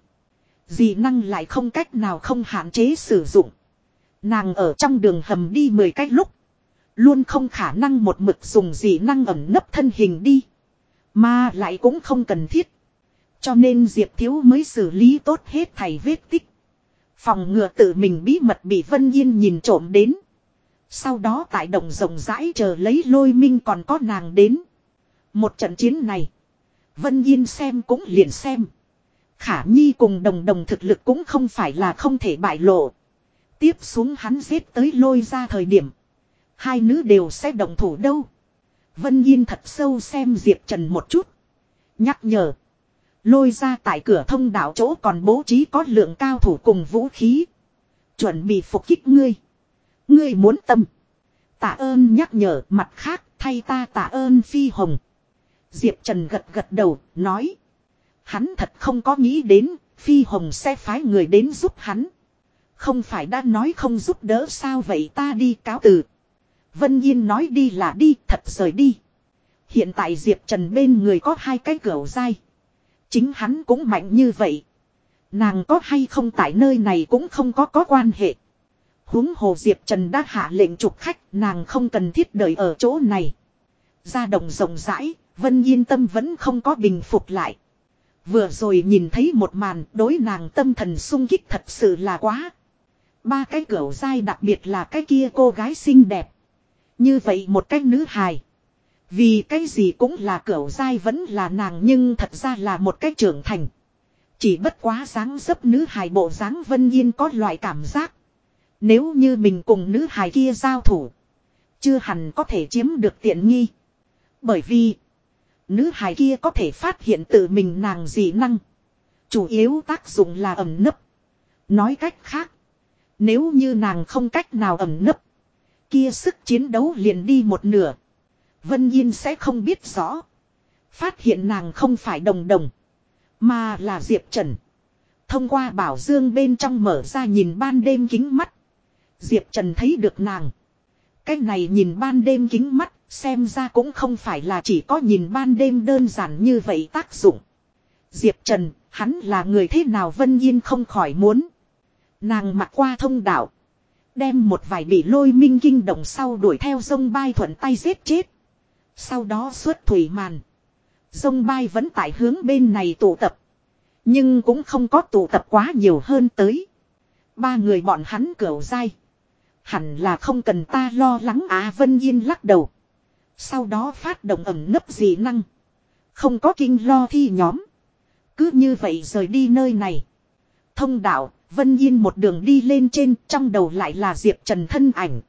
Dị năng lại không cách nào không hạn chế sử dụng. Nàng ở trong đường hầm đi 10 cách lúc. Luôn không khả năng một mực dùng dị năng ẩn nấp thân hình đi. Mà lại cũng không cần thiết. Cho nên Diệp Thiếu mới xử lý tốt hết thầy vết tích. Phòng ngừa tự mình bí mật bị Vân Yên nhìn trộm đến. Sau đó tại đồng rộng rãi chờ lấy lôi minh còn có nàng đến. Một trận chiến này. Vân Yên xem cũng liền xem. Khả Nhi cùng đồng đồng thực lực cũng không phải là không thể bại lộ. Tiếp xuống hắn giết tới lôi ra thời điểm. Hai nữ đều sẽ đồng thủ đâu. Vân Yên thật sâu xem Diệp Trần một chút. Nhắc nhở. Lôi ra tại cửa thông đạo chỗ còn bố trí có lượng cao thủ cùng vũ khí. Chuẩn bị phục kích ngươi. Ngươi muốn tâm. Tạ ơn nhắc nhở mặt khác thay ta tạ ơn phi hồng. Diệp Trần gật gật đầu, nói. Hắn thật không có nghĩ đến, phi hồng sẽ phái người đến giúp hắn. Không phải đã nói không giúp đỡ sao vậy ta đi cáo từ. Vân Yên nói đi là đi, thật rời đi. Hiện tại Diệp Trần bên người có hai cái cửa dai. Chính hắn cũng mạnh như vậy. Nàng có hay không tại nơi này cũng không có có quan hệ huống hồ Diệp Trần đã hạ lệnh trục khách, nàng không cần thiết đợi ở chỗ này. Ra đồng rộng rãi, Vân Yên tâm vẫn không có bình phục lại. Vừa rồi nhìn thấy một màn đối nàng tâm thần sung kích thật sự là quá. Ba cái cửa dai đặc biệt là cái kia cô gái xinh đẹp. Như vậy một cái nữ hài. Vì cái gì cũng là cửa dai vẫn là nàng nhưng thật ra là một cái trưởng thành. Chỉ bất quá dáng dấp nữ hài bộ dáng vân yên có loại cảm giác. Nếu như mình cùng nữ hài kia giao thủ. Chưa hẳn có thể chiếm được tiện nghi. Bởi vì. Nữ hài kia có thể phát hiện tự mình nàng dị năng. Chủ yếu tác dụng là ẩm nấp. Nói cách khác. Nếu như nàng không cách nào ẩm nấp. Kia sức chiến đấu liền đi một nửa. Vân Yên sẽ không biết rõ. Phát hiện nàng không phải đồng đồng. Mà là Diệp Trần. Thông qua bảo dương bên trong mở ra nhìn ban đêm kính mắt. Diệp Trần thấy được nàng. Cái này nhìn ban đêm kính mắt, xem ra cũng không phải là chỉ có nhìn ban đêm đơn giản như vậy tác dụng. Diệp Trần, hắn là người thế nào Vân Yên không khỏi muốn. Nàng mặc qua thông đạo. Đem một vài bị lôi minh kinh động sau đuổi theo sông bay thuận tay giết chết. Sau đó xuất thủy màn. Sông bay vẫn tại hướng bên này tụ tập. Nhưng cũng không có tụ tập quá nhiều hơn tới. Ba người bọn hắn cửu dai. Hẳn là không cần ta lo lắng Á Vân Yên lắc đầu. Sau đó phát động ẩm nấp dị năng. Không có kinh lo thi nhóm. Cứ như vậy rời đi nơi này. Thông đạo, Vân Yên một đường đi lên trên, trong đầu lại là Diệp Trần thân ảnh.